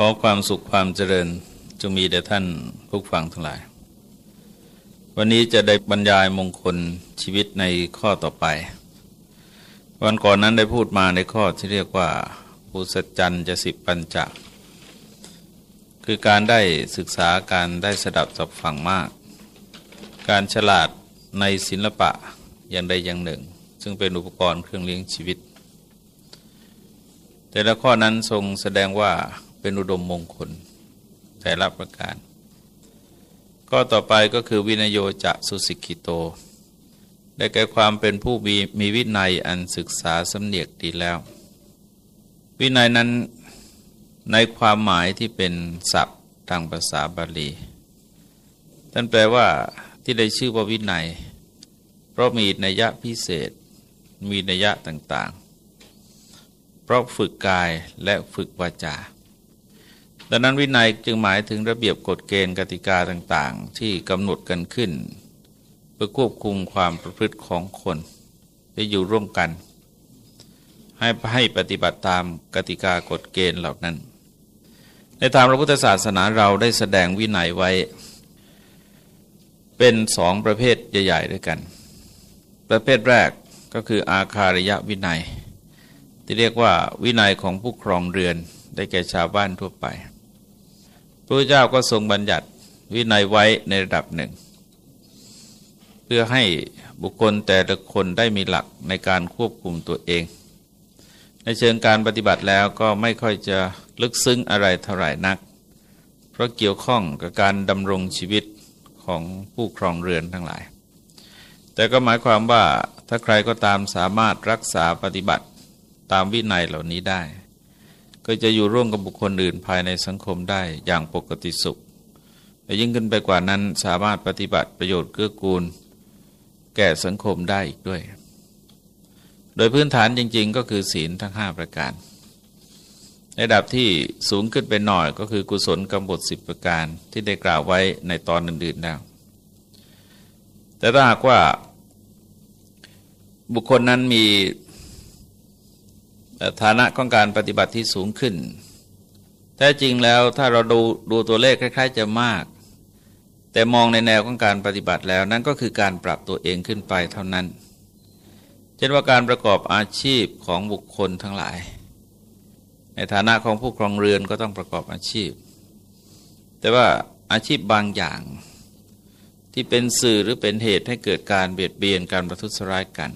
ขอความสุขความเจริญจงมีแด่ท่านผู้ฟังทั้งหลาย วันนี้จะได้บรรยายมงคลชีวิตในข้อต่อไป วันก่อนนั้นได้พูดมาในข้อที่เรียกว่าภูสจันจะสิบปัญจคือการได้ศึกษาการได้สดับสับฟังมาก การฉลาดในศิลปะอย่างใดอย่างหนึ่ง ซึ่งเป็นอุปกรณ์เครื่องเลี้ยงชีวิต แต่ละข้อนั้นทรงแสดงว่า เป็นอุดมมงคลแต่ละประการ ก็ต่อไปก็คือวินโยจะสุสิกิโต ได้แก่ความเป็นผู้มีมีวินัยอันศึกษาสำเนียกดีแล้ว วินัยนั้นในความหมายที่เป็นศัพท์ทางภาษาบาลีท่านแปลว่าที่ได้ชื่อว่าวินัย เพราะมีนัยยะพิเศษ มีนัยยะต่างๆ เพราะฝึกกายและฝึกวาจา ดังนั้นวินัยจึงหมายถึงระเบียบกฎเกณฑ์กติกาต่างๆ ที่กำหนดกันขึ้น เพื่อควบคุมความประพฤติของคนให้อยู่ร่วมกัน ให้ให้ปฏิบัติตามกติกากฎเกณฑ์เหล่านั้น ในทางพระพุทธศาสนาเราได้แสดงวินัยไว้ เป็นสองประเภทใหญ่ๆด้วยกัน ประเภทแรกก็คืออาคาริยวินัย ที่เรียกว่าวินัยของผู้ครองเรือนได้แก่ชาวบ้านทั่วไป พระเจ้าก็ทรงบัญญัติวินัยไว้ในระดับหนึ่ง เพื่อให้บุคคลแต่ละคนได้มีหลักในการควบคุมตัวเอง ในเชิงการปฏิบัติแล้วก็ไม่ค่อยจะลึกซึ้งอะไรเท่าไหร่นัก เพราะเกี่ยวข้องกับการดำรงชีวิตของผู้ครองเรือนทั้งหลาย แต่ก็หมายความว่าถ้าใครก็ตามสามารถรักษาปฏิบัติตามวินัยเหล่านี้ได้ ก็จะอยู่ร่วมกับบุคคลอื่นภายในสังคมได้อย่างปกติสุขและยิ่งขึ้นไปกว่านั้นสามารถปฏิบัติประโยชน์เกื้อกูล แก่สังคมได้อีกด้วย โดยพื้นฐานจริง ๆ ก็คือศีลทั้ง 5 ประการ ระดับที่สูงขึ้นไปหน่อยก็คือกุศลกรรมบทสิบประการที่ได้กล่าวไว้ในตอนอื่นๆแล้วแต่ถ้าหากว่าบุคคลนั้นมี ฐานะของการปฏิบัติที่สูงขึ้นแท้จริงแล้วถ้าเราดูดูตัวเลขคล้าย ๆ จะมาก แต่มองในแนวของการปฏิบัติแล้วนั่นก็คือการปรับตัวเองขึ้นไปเท่านั้น เช่นว่าการประกอบอาชีพของบุคคลทั้งหลาย ในฐานะของผู้ครองเรือนก็ต้องประกอบอาชีพ แต่ว่าอาชีพบางอย่างที่เป็นสื่อหรือเป็นเหตุให้เกิดการเบียดเบียนการประทุษร้ายกัน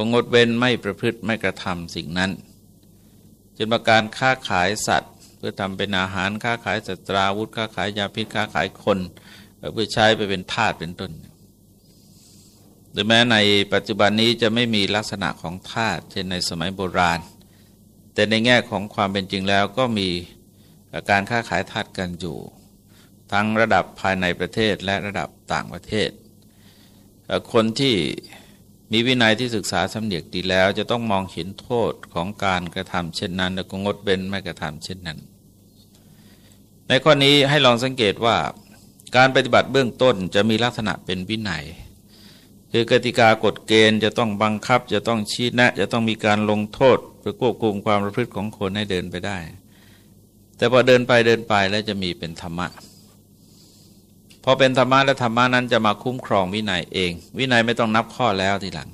ก็งดเว้นไม่ประพฤติไม่กระทำสิ่งนั้นจนประการค้าขายสัตว์ เพื่อทำเป็นอาหารค้าขายสัตราวุธค้าขายยาพิษค้าขายคนเพื่อใช้ไปเป็นทาสเป็นต้นหรือแม้ในปัจจุบันนี้จะไม่มีลักษณะของทาสเช่นในสมัยโบราณ แต่ในแง่ของความเป็นจริงแล้วก็มีการค้าขายทาสกันอยู่ ทั้งระดับภายในประเทศและระดับต่างประเทศ คนที่ มีวินัยที่ศึกษาสำเนียกดีแล้ว จะต้องมองเห็นโทษของการกระทำเช่นนั้น แล้วก็งดเว้นไม่กระทำเช่นนั้น ในข้อนี้ให้ลองสังเกตว่า การปฏิบัติเบื้องต้นจะมีลักษณะเป็นวินัย คือกติกากฎเกณฑ์จะต้องบังคับ จะต้องชี้แนะ จะต้องมีการลงโทษเพื่อควบคุมความประพฤติของคนให้เดินไปได้ แต่พอเดินไปเดินไปแล้วจะมีเป็นธรรมะ อเป็นธรรมะและธรรมะนั้นจะมาคุ้มครองวินัยเอง วินัยไม่ต้องนับข้อแล้วทีหลัง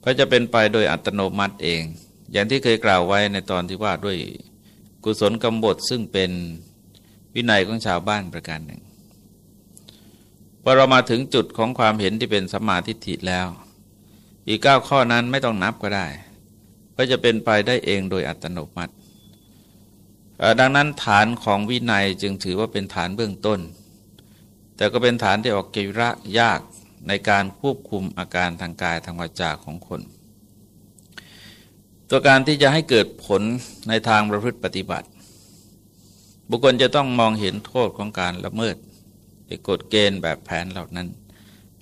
เพราะจะเป็นไปโดยอัตโนมัติเอง อย่างที่เคยกล่าวไว้ในตอนที่ว่าด้วยกุศลกรรมบทซึ่งเป็นวินัยของชาวบ้านประการหนึ่งพอเรามาถึงจุดของความเห็นที่เป็นสัมมาธิฏฐิแล้ว อีกเก้าข้อนั้นไม่ต้องนับก็ได้ เพราะจะเป็นไปได้เองโดยอัตโนมัติ ดังนั้นฐานของวินัยจึงถือว่าเป็นฐานเบื้องต้น แต่ก็เป็นฐานที่ออกเกระยากในการควบคุมอาการทางกายทางวาจาของคน ตัวการที่จะให้เกิดผลในทางประพฤติปฏิบัติ บุคคลจะต้องมองเห็นโทษของการละเมิดกฎเกณฑ์แบบแผนเหล่านั้น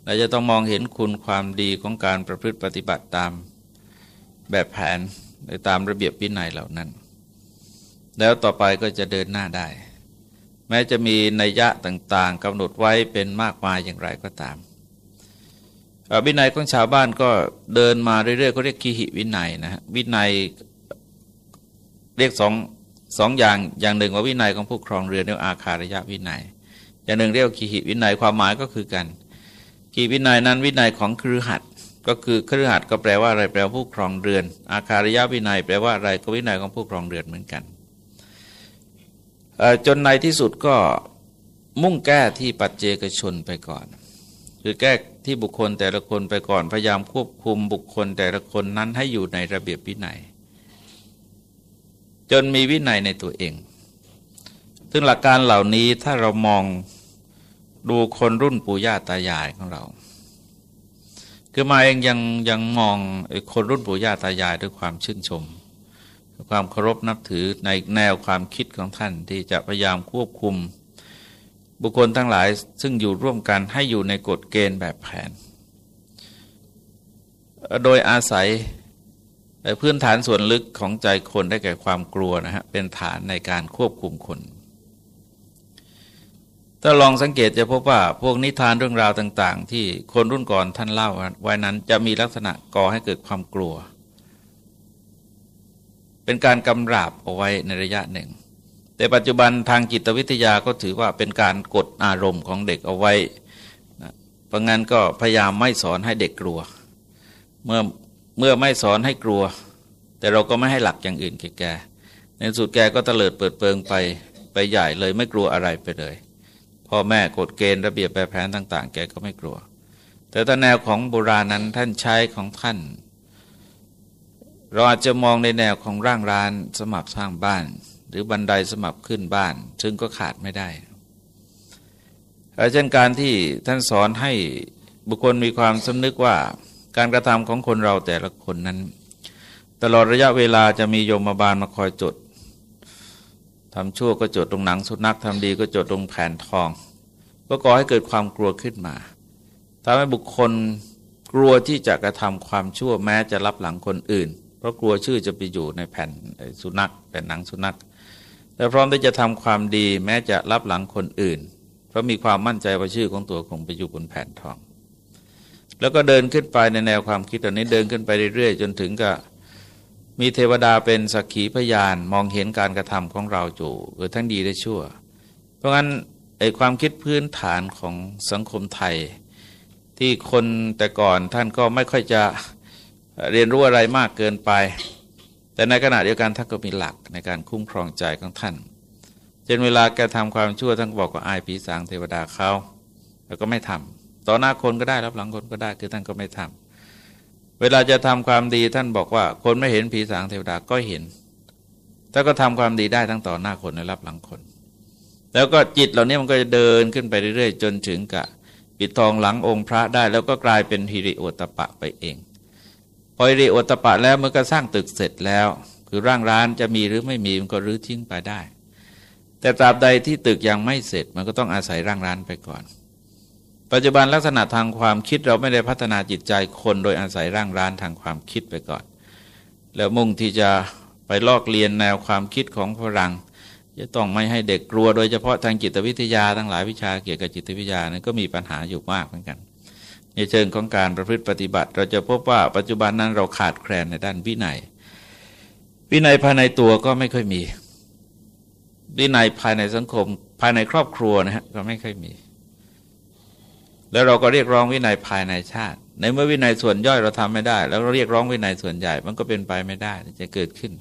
และจะต้องมองเห็นคุณความดีของการประพฤติปฏิบัติตามแบบแผนในตามระเบียบวินัยเหล่านั้น แล้วต่อไปก็จะเดินหน้าได้ แม้จะมีนัยยะต่างๆกำหนดไว้เป็นมากมายอย่างไรก็ตามวินัยของชาวบ้านก็เดินมาเรื่อยๆก็เรียกขีหิวินัยนะฮะวินัยเรียกสองสองอย่างอย่างหนึ่งว่าวินัยของผู้ครองเรือนเรียกอาคาระยะวินัย อย่างหนึ่งเรียกขีหิวินัยความหมายก็คือกันขีวินัยนั้นวินัยของครือหัดก็คือครือหัดก็แปลว่าอะไรแปลว่าผู้ครองเรือน อาคาระยะวินัย แปลว่าอะไรก็วินัยของผู้ครองเรือนเหมือนกัน จนในที่สุดก็มุ่งแก้ที่ปัจเจกชนไปก่อน คือแก้ที่บุคคลแต่ละคนไปก่อนพยายามควบคุมบุคคลแต่ละคนนั้นให้อยู่ในระเบียบวินัย จนมีวินัยในตัวเอง ซึ่งหลักการเหล่านี้ถ้าเรามองดูคนรุ่นปู่ย่าตายายของเรา คือมาเองยังยังมองคนรุ่นปู่ย่าตายายด้วยความชื่นชม ความเคารพนับถือในแนวความคิดของท่านที่จะพยายามควบคุม บุคคลทั้งหลายซึ่งอยู่ร่วมกันให้อยู่ในกฎเกณฑ์แบบแผน โดยอาศัยพื้นฐานส่วนลึกของใจคนได้แก่ความกลัวนะฮะเป็นฐานในการควบคุมคน ถ้าลองสังเกตจะพบว่าพวกนิทานเรื่องราวต่าง ๆ ที่คนรุ่นก่อนท่านเล่าไว้นั้นจะมีลักษณะก่อให้เกิดความกลัว เป็นการกำราบเอาไว้ในระยะหนึ่ง แต่ปัจจุบันทางจิตวิทยาก็ถือว่าเป็นการกดอารมณ์ของเด็กเอาไว้เพราะงั้นก็พยายามไม่สอนให้เด็กกลัว เมื่อเมื่อไม่สอนให้กลัว แต่เราก็ไม่ให้หลักอย่างอื่นแกแกในสุดแกก็เตลิดเปิดเปิงไปไปใหญ่เลยไม่กลัวอะไรไปเลย พ่อแม่กฎเกณฑ์ระเบียบแปรแผนต่าง ๆ แกก็ไม่กลัว แต่ตแนวของโบราณนั้นท่านใช้ของท่าน เราอาจจะมองในแนวของร่างร้านสมับสร้างบ้าน หรือบันไดสมับขึ้นบ้าน ซึ่งก็ขาดไม่ได้เช่นการที่ท่านสอนให้บุคคลมีความสำนึกว่าการกระทำของคนเราแต่ละคนนั้น ตลอดระยะเวลาจะมีโยมบาลมาคอยจดทำชั่วก็จดตรงหนังสุนัขทำดีก็จดตรงแผ่นทองก็ก่อให้เกิดความกลัวขึ้นมาทำให้บุคคลกลัวที่จะกระทำความชั่วแม้จะรับหลังคนอื่น ราะกลัวชื่อจะไปอยู่ในแผ่นสุนัขแผ่นหนังสุนัขและพร้อมที่จะทำความดีแม้จะรับหลังคนอื่น เพราะมีความมั่นใจว่าชื่อของตัวคงไปอยู่บนแผ่นทอง แล้วก็เดินขึ้นไปในแนวความคิดตอนนี้เดินขึ้นไปเรื่อยๆ จนถึงกับมีเทวดาเป็นสักขีพยานมองเห็นการกระทำของเราจู่คือทั้งดีและชั่ว เพราะงั้นไอ้ความคิดพื้นฐานของสังคมไทย ที่คนแต่ก่อนท่านก็ไม่ค่อยจะ เรียนรู้อะไรมากเกินไป แต่ในขณะเดียวกันท่านก็มีหลักในการคุ้มครองใจของท่านเช่นเวลาแกทำความชั่วท่านบอกว่าอายผีสางเทวดาเขาแล้วก็ไม่ทำต่อหน้าคนก็ได้รับหลังคนก็ได้คือท่านก็ไม่ทำเวลาจะทำความดีท่านบอกว่า คนไม่เห็นผีสางเทวดาก็เห็นถ้านก็ทำความดีได้ทั้งต่อหน้าคนและรับหลังคน แล้วก็จิตเหล่านี้มันก็จะเดินขึ้นไปเรื่อยๆ จนถึงกับปิดทองหลังองค์พระได้ แล้วก็กลายเป็นฮิริโอตปะไปเอง พอเรโอตปะแล้วเมื่อก็สร้างตึกเสร็จแล้ว คือร่างร้านจะมีหรือไม่มีมันก็รื้อทิ้งไปได้ แต่ตราบใดที่ตึกยังไม่เสร็จมันก็ต้องอาศัยร่างร้านไปก่อน ปัจจุบันลักษณะทางความคิดเราไม่ได้พัฒนาจิตใจคนโดยอาศัยร่างร้านทางความคิดไปก่อน แล้วมุ่งที่จะไปลอกเรียนแนวความคิดของฝรั่งจะต้องไม่ให้เด็กกลัวโดยเฉพาะทางจิตวิทยาทั้งหลายวิชาเกี่ยวกับจิตวิทยานั้นก็มีปัญหาอยู่มากเหมือนกัน ในเชิงของการประพฤติปฏิบัติ เราจะพบว่าปัจจุบันนั้นเราขาดแคลนในด้านวินัย วินัยภายในตัวก็ไม่ค่อยมี วินัยภายในสังคม ภายในครอบครัวนะฮะก็ไม่ค่อยมี แล้วเราก็เรียกร้องวินัยภายในชาติ ในเมื่อวินัยส่วนย่อยเราทำไม่ได้ แล้วเราเรียกร้องวินัยส่วนใหญ่ มันก็เป็นไปไม่ได้จะเกิดขึ้น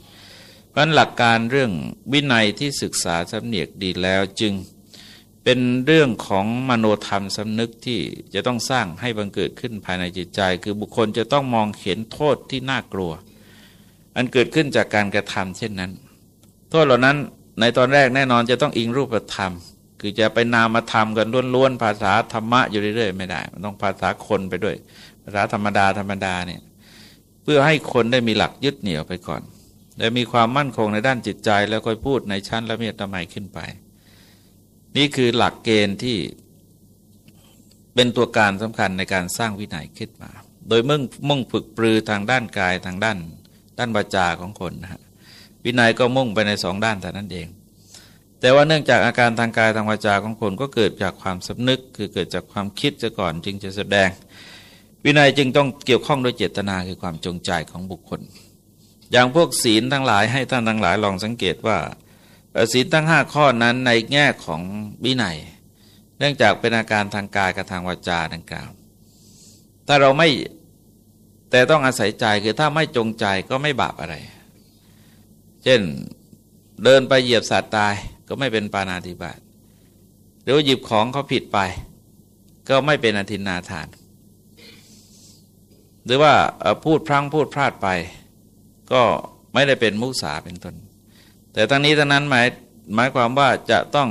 เพราะหลักการเรื่องวินัยที่ศึกษาสำเนียกดีแล้วจึง เป็นเรื่องของมโนธรรมสำนึกที่จะต้องสร้างให้บังเกิดขึ้นภายในจิตใจ คือบุคคลจะต้องมองเห็นโทษที่น่ากลัว อันเกิดขึ้นจากการกระทำเช่นนั้น โทษเหล่านั้นในตอนแรกแน่นอนจะต้องอิงรูปธรรม คือจะไปนามธรรมกันล้วนๆภาษาธรรมะอยู่เรื่อยๆไม่ได้ มันต้องภาษาคนไปด้วย ภาษาธรรมดาธรรมดาเนี่ยเพื่อให้คนได้มีหลักยึดเหนี่ยวไปก่อน และมีความมั่นคงในด้านจิตใจแล้วค่อยพูดในชั้นละเมียดละไมขึ้นไป นี่คือหลักเกณฑ์ที่เป็นตัวการสำคัญในการสร้างวินัยขึ้นมา โดยมุ่งมุ่งฝึกปรือทางด้านกายทางด้าน ด้านวาจาของคนนะฮะวินัยก็มุ่งไปในสองด้านแต่นั้นเอง แต่ว่าเนื่องจากอาการทางกายทางวาจาของคนก็เกิดจากความสำนึก คือเกิดจากความคิดจะก่อนจึงจะแสดง วินัยจึงต้องเกี่ยวข้องด้วยเจตนาคือความจงใจของบุคคล อย่างพวกศีลทั้งหลายให้ท่านทั้งหลายลองสังเกตว่า ศีลตั้งห้าข้อนั้นในแง่ของวินัย เนื่องจากเป็นอาการทางกายกับทางวาจาดังกล่าว ถ้าเราไม่แต่ต้องอาศัยใจคือถ้าไม่จงใจก็ไม่บาปอะไร เช่นเดินไปเหยียบสัตว์ตายก็ไม่เป็นปานาธิบาตหรือหยิบของเขาผิดไป ก็ไม่เป็นอธินาทาน หรือว่าพูดพลั้งพูดพลาดไป ก็ไม่ได้เป็นมุสาเป็นต้น แต่ทั้งนี้ทั้งนั้นหมายหมายความว่าจะต้อง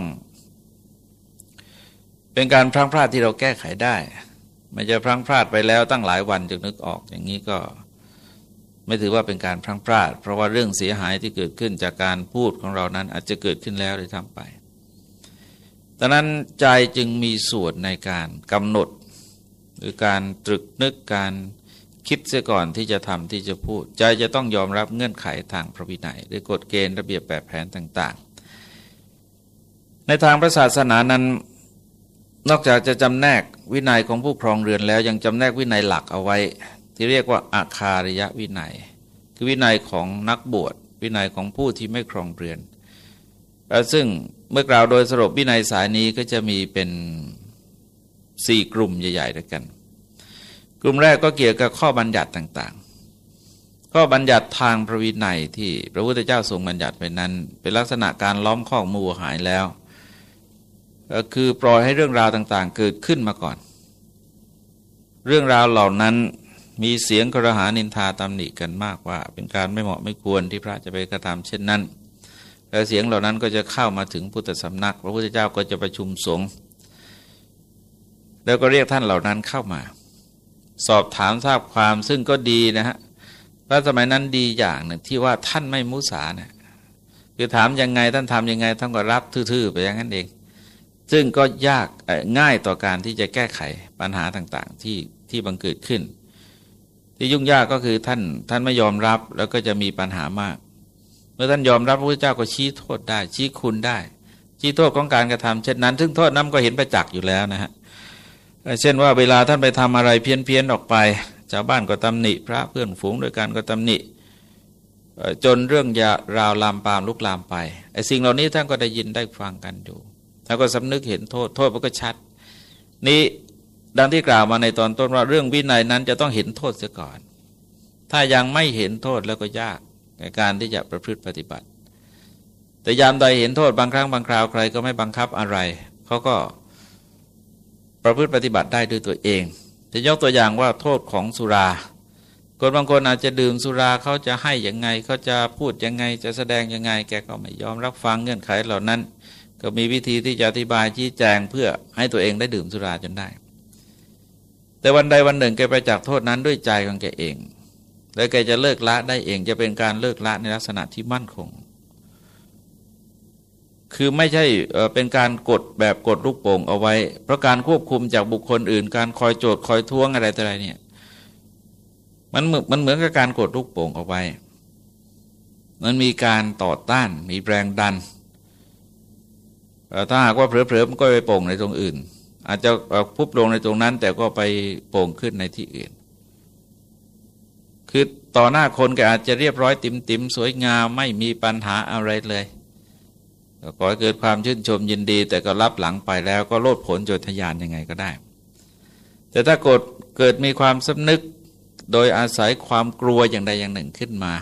เป็นการพลั้งพลาดที่เราแก้ไขได้ไม่จะพลั้งพลาดไปแล้วตั้งหลายวันจึงนึกออก อย่างนี้ก็ไม่ถือว่าเป็นการพลั้งพลาด เพราะว่าเรื่องเสียหายที่เกิดขึ้นจากการพูดของเรานั้น อาจจะเกิดขึ้นแล้วเลยทำไปดังนั้นใจจึงมีส่วนในการกำหนด หรือการตรึกนึกการ คิดเสียก่อนที่จะทำที่จะพูด ใจจะต้องยอมรับเงื่อนไขทางพระวินัยหรือกฎเกณฑ์ระเบียบแบบแผนต่าง ๆ ในทางพระศาสนานั้นนอกจากจะจำแนกวินัยของผู้ครองเรือนแล้วยังจำแนกวินัยหลักเอาไว้ ที่เรียกว่าอาคาริยะวินัย คือวินัยของนักบวชวินัยของผู้ที่ไม่ครองเรือน ซึ่งเมื่อกล่าวโดยสรุปวินัยสายนี้ก็จะมีเป็นสี่กลุ่มใหญ่ๆด้วยกัน กลุ่มแรกก็เกี่ยวกับข้อบัญญัติต่างๆ ข้อบัญญัติทางพระวินัยที่พระพุทธเจ้าทรงบัญญัติไปนั้น เป็นลักษณะการล้อมข้อมูหายแล้วคือปล่อยให้เรื่องราวต่างๆ เกิดขึ้นมาก่อน เรื่องราวเหล่านั้นมีเสียงกระหานินทาตำหนิกันมากว่า เป็นการไม่เหมาะไม่ควรที่พระจะไปกระทำเช่นนั้นและเสียงเหล่านั้นก็จะเข้ามาถึงพุทธสำนัก พระพุทธเจ้าก็จะประชุมสงฆ์แล้วก็เรียกท่านเหล่านั้นเข้ามา สอบถามทราบความซึ่งก็ดีนะฮะพระสมัยนั้นดีอย่างหนึ่งที่ว่าท่านไม่มุสาเนะคือถามยังไงท่านทำยังไงท่านก็รับทื่อๆไปอย่างนั้นเอง ซึ่งก็ยากง่ายต่อการที่จะแก้ไขปัญหาต่างๆที่ที่บังเกิดขึ้น ที่ยุ่งยากก็คือท่านท่านไม่ยอมรับแล้วก็จะมีปัญหามาก เมื่อท่านยอมรับพระพุทธเจ้าก็ชี้โทษได้ ชี้คุณได้ ชี้โทษของการกระทำเช่นนั้น ซึ่งโทษนั้นก็เห็นประจักษ์อยู่แล้วนะฮะ เช่นว่าเวลาท่านไปทำอะไรเพี้ยนเพียนออกไปชาวบ้านก็ตำหนิ พระเพื่อนฝูงโดยการก็ตำหนิจนเรื่องยาราวลามปามลุกลามไปไอ้สิ่งเหล่านี้ท่านก็ได้ยินได้ฟังกันอยู่แล้วก็สำนึกเห็นโทษโทษมันก็ชัด นี้ดังที่กล่าวมาในตอนต้นว่าเรื่องวินัยนั้นจะต้องเห็นโทษเสียก่อน ถ้ายังไม่เห็นโทษแล้วก็ยากในการที่จะประพฤติปฏิบัติ แต่ยามใดเห็นโทษบางครั้งบางคราวใครก็ไม่บังคับอะไรเขาก็ ประพฤติปฏิบัติได้ด้วยตัวเอง จะยกตัวอย่างว่าโทษของสุรา คนบางคนอาจจะดื่มสุราเขาจะให้อยังไงเขาจะพูดยังไงจะแสดงยังไง แกก็ไม่ยอมรับฟังเงื่อนไขเหล่านั้น ก็มีวิธีที่จะอธิบายชี้แจงเพื่อให้ตัวเองได้ดื่มสุราจนได้ แต่วันใดวันหนึ่งแกไปจากโทษนั้นด้วยใจของแกเอง แล้วแกจะเลิกละได้เองจะเป็นการเลิกละในลักษณะที่มั่นคง คือไม่ใช่เป็นการกดแบบกดลูกโป่งเอาไว้ เพราะการควบคุมจากบุคคลอื่น การคอยโจทย์คอยท้วงอะไรต่ออะไรเนี่ยมันมันเหมือนกับการกดลูกโป่งเอาไว้ มันมีการต่อต้าน มีแรงดันถ้าหากว่าเผลอๆมันก็ไปโป่งในตรงอื่น อาจจะพุบลงในตรงนั้น แต่ก็ไปโป่งขึ้นในที่อื่น คือต่อหน้าคนก็อาจจะเรียบร้อยติมติมสวยงามไม่มีปัญหาอะไรเลย ขอให้เกิดความชื่นชมยินดี แต่ก็รับหลังไปแล้วก็โลดผลจนทยานยังไงก็ได้ แต่ถ้ากดเกิดมีความสำนึกโดยอาศัยความกลัวอย่างใดอย่างหนึ่งขึ้นมา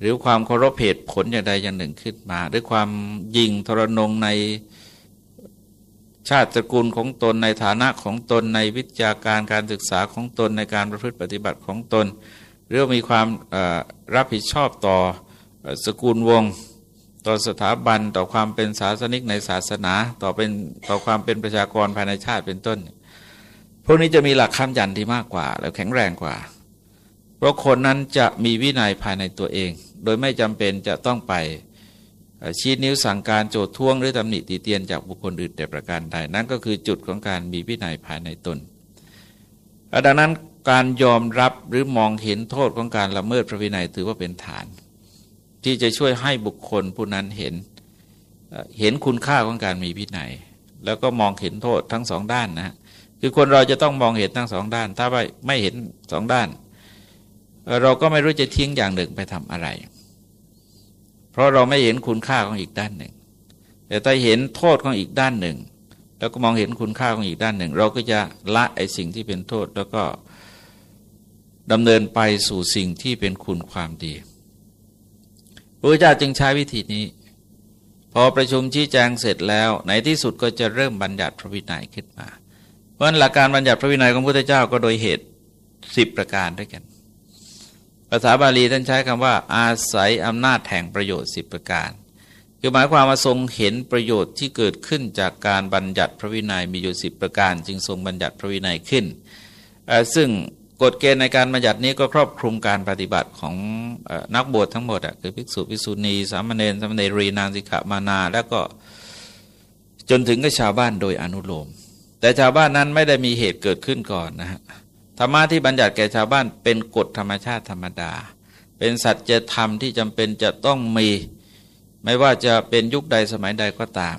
หรือความเคารพเหตุผลอย่างใดอย่างหนึ่งขึ้นมา ด้วยความยิงทรนงในชาติตระกูลของตนในฐานะของตนในวิชาการการศึกษาของตนในการประพฤติปฏิบัติของตนหรือมีความรับผิดชอบต่อสกุลวง ต่อสถาบันต่อความเป็นศาสนิกในศาสนา ต่อเป็นต่อความเป็นประชากรภายในชาติเป็นต้น พวกนี้จะมีหลักคำยันที่มากกว่า และแข็งแรงกว่า เพราะคนนั้นจะมีวินัยภายในตัวเอง โดยไม่จำเป็นจะต้องไปชี้นิ้วสั่งการโจดท้วงหรือตำหนิตีเตียนจากบุคคลอื่นแต่ประการใดนั่นก็คือจุดของการมีวินัยภายในตนดังนั้นการยอมรับหรือมองเห็นโทษของการละเมิดพระวินัยถือว่าเป็นฐาน ที่จะช่วยให้บุคคลผู้นั้นเห็นเห็นคุณค่าของการมีวินัย แล้วก็มองเห็นโทษทั้งสองด้านนะคือคนเราจะต้องมองเห็นทั้งสองด้าน ถ้าไม่ไม่เห็นสองด้าน เราก็ไม่รู้จะทิ้งอย่างหนึ่งไปทำอะไร เพราะเราไม่เห็นคุณค่าของอีกด้านหนึ่ง แต่ถ้าเห็นโทษของอีกด้านหนึ่ง แล้วก็มองเห็นคุณค่าของอีกด้านหนึ่ง เราก็จะละไอ้สิ่งที่เป็นโทษแล้วก็ดำเนินไปสู่สิ่งที่เป็นคุณความดี พระเจ้าจึงใช้วิธีนี้ พอประชุมชี้แจงเสร็จแล้วในที่สุดก็จะเริ่มบัญญัติพระวินัยขึ้นมา เพราะหลักการบัญญัติพระวินัยของพระพุทธเจ้าก็โดยเหตุสิบประการด้วยกัน ภาษาบาลีท่านใช้คำว่า อาศัยอำนาจแห่งประโยชน์สิบประการคือหมายความว่าทรงเห็นประโยชน์ที่เกิดขึ้นจากการบัญญัติพระวินัยมีอยู่สิบประการ จึงทรงบัญญัติพระวินัยขึ้น ซึ่ง กฎเกณฑ์ในการบัญญัตินี้ก็ครอบคลุมการปฏิบัติของนักบวชทั้งหมดอะคือภิกษุภิกษุณีสามเณรสามเณรีนางสิกขามานา แล้วก็จนถึงกับชาวบ้านโดยอนุโลม แต่ชาวบ้านนั้นไม่ได้มีเหตุเกิดขึ้นก่อนนะฮะธรรมะที่บัญญัติแก่ชาวบ้านเป็นกฎธรรมชาติธรรมดา เป็นสัจธรรมที่จำเป็นจะต้องมี ไม่ว่าจะเป็นยุคใดสมัยใดก็ตาม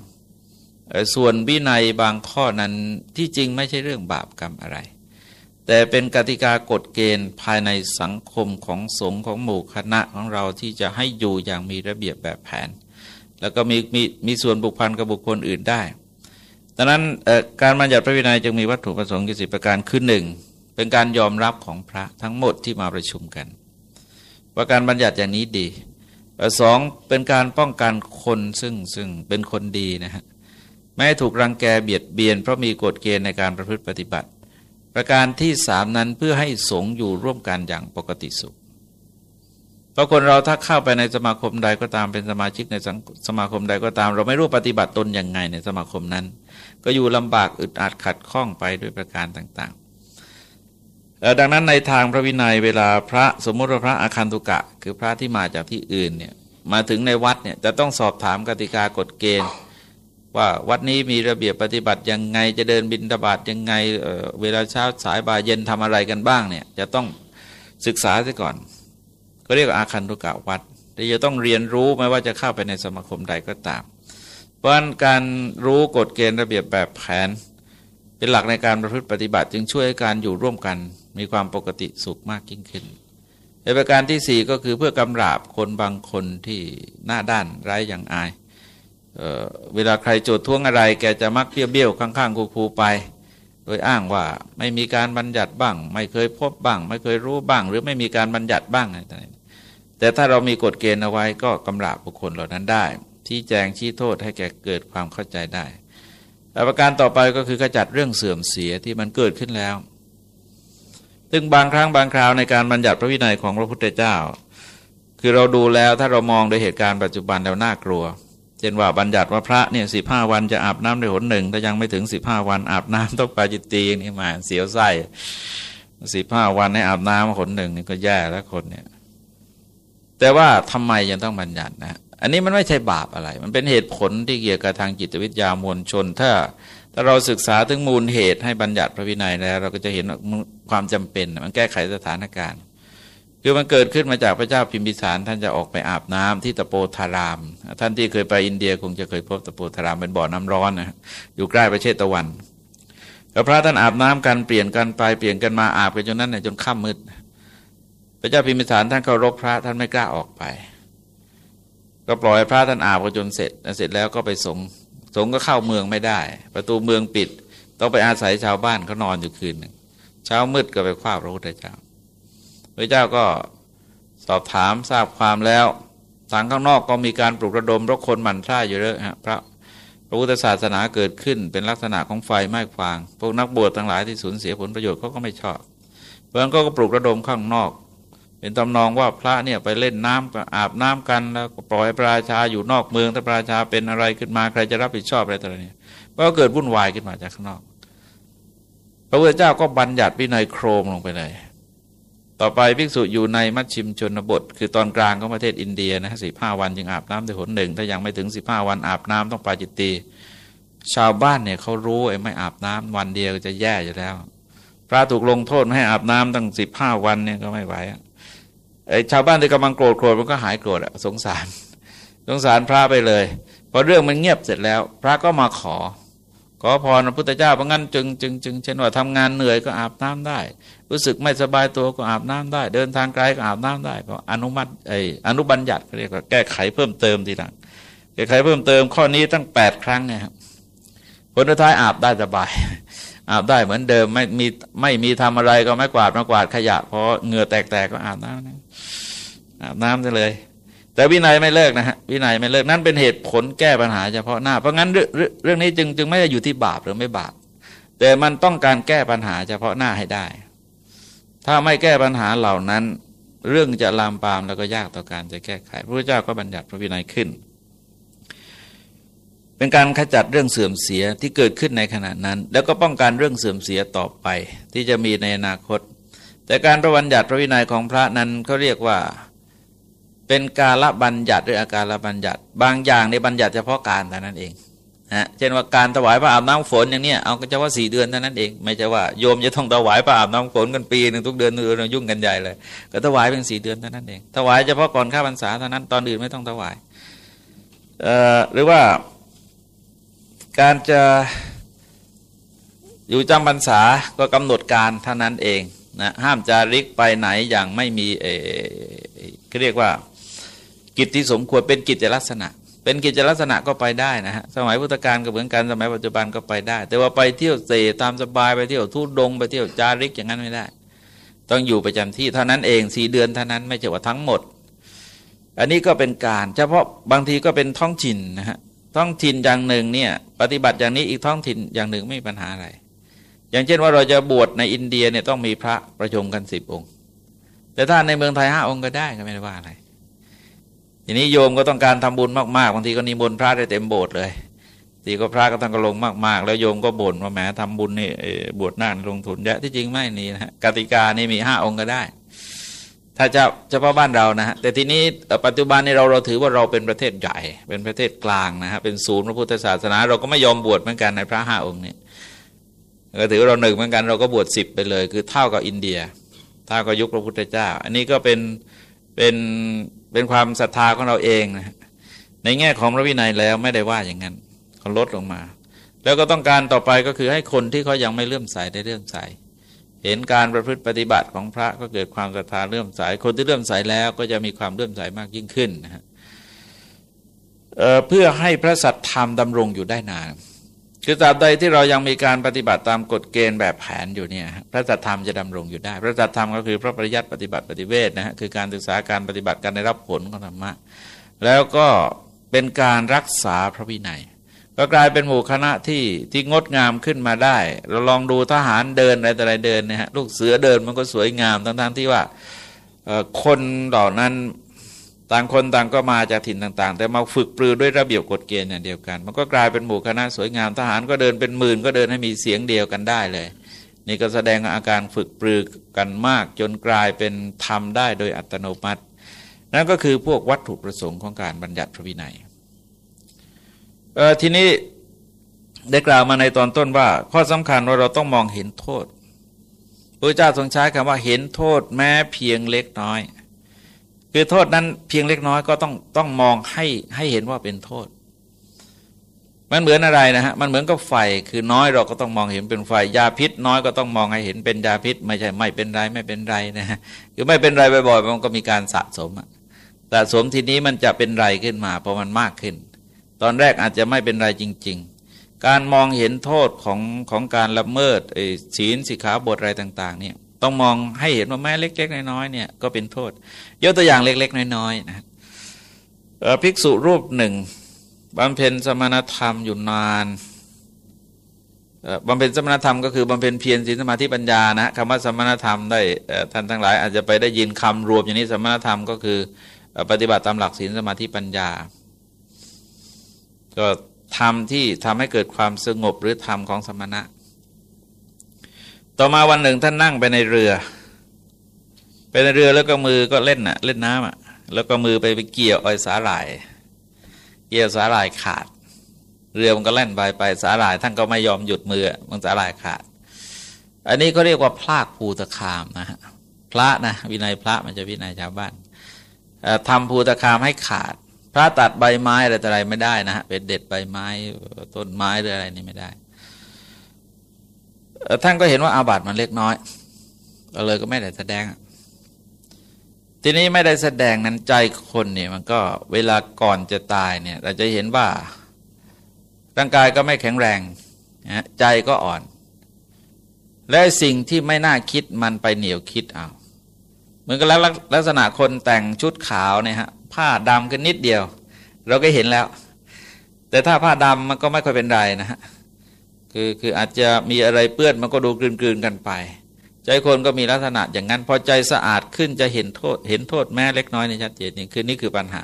ส่วนวินัยบางข้อนั้นที่จริงไม่ใช่เรื่องบาปกรรมอะไร แต่เป็นกติกากฎเกณฑ์ภายในสังคมของสงฆ์ของหมู่คณะของเราที่จะให้อยู่อย่างมีระเบียบแบบแผน แล้วก็มีมีมีส่วนบุคคลกับบุคคลอื่นได้ดังนั้นการบัญญัติพระวินัยจึงมีวัตถุประสงค์กิสิประการคือหนึ่งเป็นการยอมรับของพระทั้งหมดที่มาประชุมกัน ว่าการบัญญัติอย่างนี้ดีสองเป็นการป้องกันคนซึ่งซึ่งเป็นคนดีนะฮะไม่ถูกรังแกเบียดเบียน เพราะมีกฎเกณฑ์ในการประพฤติปฏิบัติ ประการที่สามนั้นเพื่อให้สงอยู่ร่วมกันอย่างปกติสุขเพราะคนเราถ้าเข้าไปในสมาคมใดก็ตามเป็นสมาชิกในสมาคมใดก็ตาม เราไม่รู้ปฏิบัติตนอย่างไงในสมาคมนั้น ก็อยู่ลำบากอึดอัดขัดข้องไปด้วยประการต่างๆ ดังนั้นในทางพระวินัยเวลาพระสมมติพระอาคันตุกะ คือพระที่มาจากที่อื่นเนี่ยมาถึงในวัดเนี่ยจะต้องสอบถามกติกากฎเกณฑ์ ว่าวัดนี้มีระเบียบปฏิบัติยังไง จะเดินบินตบาทยังไงเเวลาเช้าสายบ่ายเย็นทำอะไรกันบ้างเนี่ยจะต้องศึกษาซะก่อน ก็เรียกอาคันตุกะวัดที่จะต้องเรียนรู้ไม่ว่าจะเข้าไปในสมาคมใดก็ตาม เพราะการรู้กฎเกณฑ์ระเบียบแบบแผน เป็นหลักในการประพฤติปฏิบัติ จึงช่วยให้การอยู่ร่วมกันมีความปกติสุขมากยิ่งขึ้นในประการที่ 4 ก็คือเพื่อกำราบคนบางคนที่หน้าด้านไร้อย่างอาย เวลาใครโจทย์ท้วงอะไร แกจะมักเบี้ยวเบี้ยวข้างๆครูๆไป โดยอ้างว่าไม่มีการบัญญัติบ้าง ไม่เคยพบบ้าง ไม่เคยรู้บ้าง หรือไม่มีการบัญญัติบ้างอะไรแต่ถ้าเรามีกฎเกณฑ์เอาไว้ก็กำราบบุคคลเหล่านั้นได้ชี้แจงชี้โทษให้แกเกิดความเข้าใจได้แต่ประการต่อไปก็คือขจัดเรื่องเสื่อมเสียที่มันเกิดขึ้นแล้ว ซึ่งบางครั้งบางคราวในการบัญญัติพระวินัยของพระพุทธเจ้า คือเราดูแล้วถ้าเรามองโดยเหตุการณ์ปัจจุบันแล้วน่ากลัว เช่นว่าบัญญัติว่าพระเนี่ยสิบห้าวันจะอาบน้ำในหนหนึ่งถ้ายังไม่ถึงสิบห้าวันอาบน้ำต้องปาจิตตีนี่มาเสียวไส้สิบห้าวันให้อาบน้ำหนหนึ่งนี่ก็แย่แล้วคนเนี่ย แต่ว่าทำไมยังต้องบัญญัตินะอันนี้มันไม่ใช่บาปอะไร มันเป็นเหตุผลที่เกี่ยวกับทางจิตวิทยามวลชน ถ้าถ้าเราศึกษาถึงมูลเหตุให้บัญญัติพระวินัยแล้ว เราก็จะเห็นความจำเป็น มันแก้ไขสถานการณ์ คือมันเกิดขึ้นมาจากพระเจ้าพิมพิสารท่านจะออกไปอาบน้ำที่ตะโปธาราม ท่านที่เคยไปอินเดียคงจะเคยพบตะโปธารามเป็นบ่อน้ำร้อนนะอยู่ใกล้ประเทศตะวันแล้วพระท่านอาบน้ำกันเปลี่ยนกันไปเปลี่ยนกันมาอาบกันจนนั้นเนี่ยจนค่ำมืดพระเจ้าพิมพิสารท่านเคารพพระท่านไม่กล้าออกไป ก็ปล่อยพระท่านอาบกันจนเสร็จเสร็จแล้วก็ไปสงสงก็เข้าเมืองไม่ได้ ประตูเมืองปิด ต้องไปอาศัยชาวบ้านเขานอนอยู่คืนหนึ่งเช้ามืดก็ไปคว้าพระพุทธเจ้า พระเจ้าก็สอบถามทราบความแล้วทางข้างนอกก็มีการปลุกระดมเพราะคนหมั่นท่าอยู่เยอะฮะพระพระพุทธศาสนาเกิดขึ้นเป็นลักษณะของไฟไหม้ฟาง พวกนักบวชทั้งหลายที่สูญเสียผลประโยชน์เขาก็ไม่ชอบเพราะนั้นก็ปลุกระดมข้างนอก เป็นตำนองว่าพระเนี่ยไปเล่นน้ำอาบน้ำกันแล้วก็ปล่อยประชาอยู่นอกเมืองถ้าประชาเป็นอะไรขึ้นมาใครจะรับผิดชอบอะไรต่างๆก็เกิดวุ่นวายขึ้นมาจากข้างนอก พระพุทธเจ้าก็บัญญัติวินัยโครมลงไปเลย ต่อไปภิกษุอยู่ในมัชชิมชนบท คือตอนกลางของประเทศอินเดียนะสิบห้าวันจึงอาบน้ำได้หนหนึ่ง ถ้ายังไม่ถึงสิบห้าวันอาบน้ำต้องปาจิตตีชาวบ้านเนี่ยเขารู้ไอ้ไม่อาบน้ำวันเดียวจะแย่อยู่แล้ว พระถูกลงโทษไม่ให้อาบน้ำตั้งสิบห้าวันเนี่ยก็ไม่ไหวไอ้ชาวบ้านที่กำลังโกรธโกรธมันก็หายโกรธสงสาร สงสารพระไปเลยพอเรื่องมันเงียบเสร็จแล้ว พระก็มาขอ ขอพรพระพุทธเจ้าเพราะงั้นจึงจึงจึงเช่นว่าทำงานเหนื่อยก็อาบน้ำได้ รู้สึกไม่สบายตัวก็อาบน้ำได้ เดินทางไกลก็อาบน้ำได้ก็อนุมัติไอ้อนุบัญญัติเรียกว่าแก้ไขเพิ่มเติมทีหลังแก้ไขเพิ่มเติมข้อนี้ตั้งแปดครั้งเนี่ยครับผลท้ายอาบได้สบาย อาบได้เหมือนเดิมไม่มีไม่มีทำอะไรก็ไม่กวาดมากวาดขยะเพราะเหงื่อแตกๆก็อาบน้ำนะอาบน้ำได้เลย แต่วินัยไม่เลิกนะฮะวินัยไม่เลิกนั่นเป็นเหตุผลแก้ปัญหาเฉพาะหน้าเพราะงั้นเรื่องนี้จึงจึงไม่ได้อยู่ที่บาปหรือไม่บาปแต่มันต้องการแก้ปัญหาเฉพาะหน้าให้ได้ ถ้าไม่แก้ปัญหาเหล่านั้น เรื่องจะลามปามแล้วก็ยากต่อการจะแก้ไข พระพุทธเจ้าก็บัญญัติพระวินัยขึ้น เป็นการขจัดเรื่องเสื่อมเสียที่เกิดขึ้นในขณะนั้น แล้วก็ป้องกันเรื่องเสื่อมเสียต่อไป ที่จะมีในอนาคต แต่การประบัญญัติพระวินัยของพระนั้นเขาเรียกว่าเป็นการละบัญญัติหรืออาการละบัญญัติ บางอย่างในบัญญัติเฉพาะการแต่นั้นเอง นะเช่นว่าการถวายพระอาบน้ำฝนอย่างเนี้ยเอาก็จะว่าสี่เดือนเท่านั้นเองไม่ใช่ว่าโยมจะต้องถวายพระอาบน้ำฝนกันปีหนึ่งทุกเดือนเดือยุ่งกันใหญ่เลยก็ถวายเป็นสี่เดือนเท่านั้นเองถวายเฉพาะก่อนข้าพรรษาเท่านั้นตอนอื่นไม่ต้องถวายหรือว่าการจะอยู่จำพรรษาก็กำหนดการเท่านั้นเองนะห้ามจาริกไปไหนอย่างไม่มีเอเรียกว่ากิจที่สมควรเป็นกิจลักษณะ เป็นกิจลักษณะก็ไปได้นะฮะสมัยพุทธกาลก็เหมือนกันสมัยปัจจุบันก็ไปได้ แต่ว่าไปเที่ยวเสตามสบายไปเที่ยวทุดงไปเที่ยวจาริกอย่างนั้นไม่ได้ ต้องอยู่ประจำที่เท่านั้นเองสี่เดือนเท่านั้นไม่ใช่ว่าทั้งหมด อันนี้ก็เป็นการ เฉพาะบางทีก็เป็นท้องถิ่นนะฮะท้องถิ่นอย่างหนึ่งเนี่ยปฏิบัติอย่างนี้อีกท้องถิ่นอย่างหนึ่งไม่มีปัญหาอะไร อย่างเช่นว่าเราจะบวชในอินเดียเนี่ยต้องมีพระประชุมกันสิบองค์ แต่ถ้าในเมืองไทยห้าองค์ก็ได้ก็ไม่ได้ว่าอะไร ทีนี้โยมก็ต้องการทำบุญมากๆบางทีก็นิมนต์พระได้เต็มโบสถ์เลยทีก็พระก็ต้งกระลงมาก ๆ แล้วโยมก็บ่นว่าแหมทำบุญนี่บวชหน้าลงทุนเยอะที่จริงไม่นี่นะฮะกติกานี่มีห้าองค์ก็ได้ ถ้าจะเฉพาะบ้านเรานะฮะแต่ทีนี้ปัจจุบันนี้เราเราถือว่าเราเป็นประเทศใหญ่ เป็นประเทศกลางนะฮะเป็นศูนย์พระพุทธศาสนา เราก็ไม่ยอมบวชเหมือนกันในพระห้าองค์นี้ก็ถือเราหนึ่งเหมือนกันเราก็บวชสิบไปเลย คือเท่ากับอินเดียเท่ากับยุคพระพุทธเจ้า อันนี้ก็เป็นเป็น เป็นความศรัทธาของเราเองนะในแง่ของพระวินัยแล้วไม่ได้ว่าอย่างนั้นเขาลดลงมา แล้วก็ต้องการต่อไปก็คือให้คนที่เขายังไม่เลื่อมใสได้เลื่อมใสเห็นการประพฤติปฏิบัติของพระก็เกิดความศรัทธาเลื่อมใสคนที่เลื่อมใสแล้วก็จะมีความเลื่อมใสมากยิ่งขึ้นนะฮะเพื่อให้พระสัตธรรมดำรงอยู่ได้นาน คือตราบใดที่เรายังมีการปฏิบัติตามกฎเกณฑ์แบบแผนอยู่เนี่ยพระสัทธรรมจะดำรงอยู่ได้ พระสัทธรรมก็คือพระปริยัติปฏิบัติปฏิเวทนะฮะคือการศึกษาการปฏิบัติการได้รับผลของธรรมะแล้วก็เป็นการรักษาพระวินัย ก็กลายเป็นหมู่คณะที่ที่งดงามขึ้นมาได้ เราลองดูทหารเดินอะไรแต่อะไรเดินนี่ยฮะลูกเสือเดินมันก็สวยงามทั้งๆที่ว่าคนเหล่านั้น ต่างคนต่างก็มาจากถิ่นต่างๆ แต่มาฝึกปรือด้วยระเบียบกฎเกณฑ์อย่างเดียวกัน มันก็กลายเป็นหมู่คณะสวยงามทหารก็เดินเป็นหมื่นก็เดินให้มีเสียงเดียวกันได้เลย นี่ก็แสดงอาการฝึกปรือกันมาก จนกลายเป็นธรรมได้โดยอัตโนมัติ นั่นก็คือพวกวัตถุประสงค์ของการบัญญัติพระวินัยทีนี้ได้กล่าวมาในตอนต้นว่า ข้อสำคัญว่าเราต้องมองเห็นโทษพระเจ้าทรงใช้คำว่าเห็นโทษแม้เพียงเล็กน้อย คือโทษนั้นเพียงเล็กน้อยก็ต้องต้องมองให้ให้เห็นว่าเป็นโทษ มันเหมือนอะไรนะฮะมันเหมือนกับไฟคือน้อยเราก็ต้องมองเห็นเป็นไฟยาพิษ น้อยก็ต้องมองให้เห็นเป็นยาพิษ ไม่ใช่ไม่เป็นไรไม่เป็นไรนะฮะคือไม่เป็นไรบ่อยๆมันก็มีการสะสมสะสมทีนี้มันจะเป็นไรขึ้นมาเพราะมันมากขึ้น ตอนแรกอาจจะไม่เป็นไรจริง ๆ การมองเห็นโทษของของการละเมิดศีลสิขาบทอะไรต่าง ๆ เนี่ย ต้องมองให้เห็นว่าแม้เล็ก ๆ น้อยๆเนี่ยก็เป็นโทษ ยกตัวอย่างเล็ก ๆ น้อยๆนะภิกษุรูปหนึ่งบำเพ็ญสมณธรรมอยู่นานบำเพ็ญสมณธรรมก็คือบำเพ็ญเพียรศีลสมาธิปัญญานะคำว่าสมณธรรมได้ท่านทั้งหลาย อาจจะไปได้ยินคำรวมอย่างนี้สมณธรรมก็คือปฏิบัติตามหลักศีลสมาธิปัญญา ก็ทำที่ทำให้เกิดความสงบหรือธรรมของสมณะ ต่อมาวันหนึ่งท่านนั่งไปในเรือ ไปในเรือแล้วก็มือก็เล่นน่ะ เล่นน้ำอะ แล้วก็มือไปไปเกี่ยวไอ้สาหร่าย เกี่ยวสาหร่ายขาด เรือมันก็เล่นไปไปสาหร่าย ท่านก็ไม่ยอมหยุดมือมันสาหร่ายขาด อันนี้ก็เรียกว่าพลากภูตะคามนะฮะพระนะวินัยพระมันจะวินัยชาวบ้านทำภูตะคามให้ขาด พระตัดใบไม้อะไรต่ออะไรไม่ได้นะฮะเป็นเด็ดใบไม้ต้นไม้หรืออะไรนี่ไม่ได้ ท่านก็เห็นว่าอาบัติมันเล็กน้อยก็เลยก็ไม่ได้แสดง ทีนี้ไม่ได้แสดงนั้นใจคนเนี่ยมันก็เวลาก่อนจะตายเนี่ยเราจะเห็นว่าร่างกายก็ไม่แข็งแรงนะใจก็อ่อน และสิ่งที่ไม่น่าคิดมันไปเหนียวคิดเอาเหมือนกับลักษณะคนแต่งชุดขาวเนี่ยฮะผ้าดำกันนิดเดียว เราก็เห็นแล้ว แต่ถ้าผ้าดำมันก็ไม่ค่อยเป็นไรนะฮะ คือคืออาจจะมีอะไรเปื้อนมันก็ดูกลืนๆกันไป ใจคนก็มีลักษณะอย่างนั้นพอใจสะอาดขึ้นจะเห็นโทษ เห็นโทษแม้เล็กน้อยในชัดเจนนี่คือนี่คือปัญหา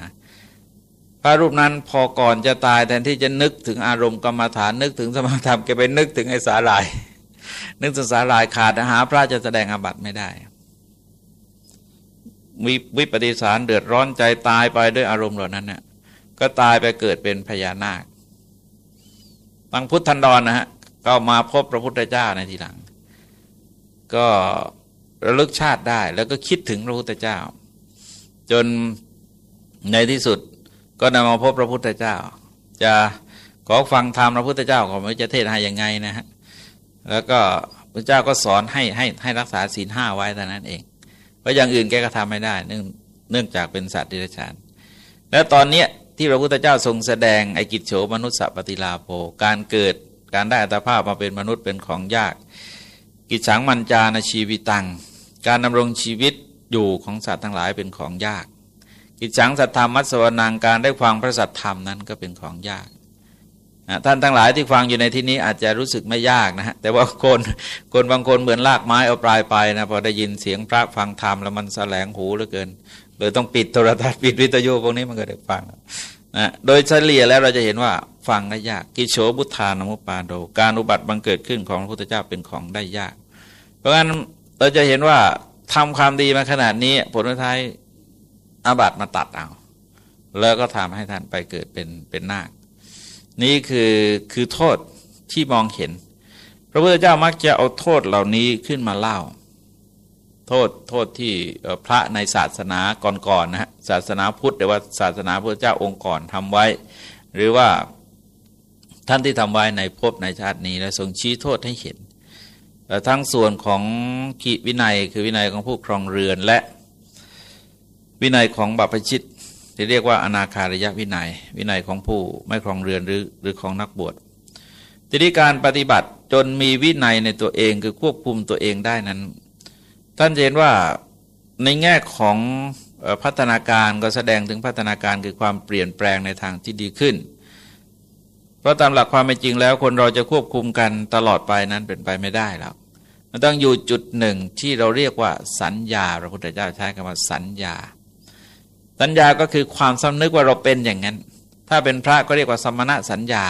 พระรูปนั้นพอก่อนจะตายแทนที่จะนึกถึงอารมณ์กรรมฐานนึกถึงสมาธรรมแกไปนึกถึงไอ้สาลาย นึกถึงสาลายขาดหาพระจะแสดงอาบัติไม่ได้มีวิปฏิสารเดือดร้อนใจตายไปด้วยอารมณ์เหล่านั้นเนี่ยก็ตายไปเกิดเป็นพญานาคตังพุทธันดรนนะฮะ ก็มาพบพระพุทธเจ้าในทีหลัง ก็ระลึกชาติได้แล้วก็คิดถึงพระพุทธเจ้า จนในที่สุดก็นำมาพบพระพุทธเจ้า จะขอฟังธรรมพระพุทธเจ้าของพระเทศให้ยังไงนะฮะแล้วก็พระเจ้าก็สอนให้ให้ให้รักษาศีลห้าไว้แต่นั้นเอง เพราะอย่างอื่นแกก็ทำไม่ได้ เนื่องเนื่องจากเป็นสัตว์ดิเรกชันแล้วตอนเนี้ยที่พระพุทธเจ้าทรงแสดงไอกิจโฉมนุษย์สัพปฏิลาโภการเกิด การได้อัตภาพมาเป็นมนุษย์เป็นของยาก กิจฉังมัญจานชีวิตัง การดำรงชีวิตอยู่ของสัตว์ทั้งหลายเป็นของยาก กิจฉังสัทธรรมมัสวนังการได้ฟังพระสัทธรรมนั้นก็เป็นของยากท่านทั้งหลายที่ฟังอยู่ในที่นี้อาจจะรู้สึกไม่ยากนะฮะแต่ว่าคนคนบางคนเหมือนลากไม้เอาปลายไปนะพอได้ยินเสียงพระฟังธรรมแล้วมันแสลงหูเหลือเกินเลยต้องปิดโทรทัศน์ปิดวิทยุพวกนี้มันก็ได้ฟังนะโดยเฉลี่ยแล้วเราจะเห็นว่า ฟังได้ยาก กิโฉบุทานมุปาโด การอุบัติบังเกิดขึ้นของพระพุทธเจ้าเป็นของได้ยาก เพราะงั้นเราจะเห็นว่าทำความดีมาขนาดนี้ ผลท้ายอาบัติมาตัดเอา แล้วก็ทำให้ท่านไปเกิดเป็นเป็นนาค นี่คือคือโทษที่มองเห็น พระพุทธเจ้ามักจะเอาโทษเหล่านี้ขึ้นมาเล่า โทษโทษที่พระในศาสนาก่อนๆนนะฮะศาสนาพุทธหรือว่าศาสนาพระเจ้าองค์ก่อนทำไว้ หรือว่า ท่านที่ทำไว้ในภพในชาตินี้และทรงชี้โทษให้เห็นทั้งส่วนของกิวินัยคือวินัยของผู้ครองเรือนและวินัยของบัพชิตที่เรียกว่าอนาคาริยวินัย วินัยของผู้ไม่ครองเรือนหรือหรือของนักบวชทีนี้การปฏิบัติจนมีวินัยในตัวเองคือควบคุมตัวเองได้นั้น ท่านเห็นว่าในแง่ของพัฒนาการก็แสดงถึงพัฒนาการคือความเปลี่ยนแปลงในทางที่ดีขึ้น ราะตามหลักความเป็นจริงแล้ว คนเราจะควบคุมกันตลอดไปนั้นเป็นไปไม่ได้แล้ว มันต้องอยู่จุดหนึ่งที่เราเรียกว่าสัญญาพระพุทธเจ้าใช้คำว่าสัญญา สัญญาก็คือความสำนึกว่าเราเป็นอย่างนั้น ถ้าเป็นพระก็เรียกว่าสมณะสัญญา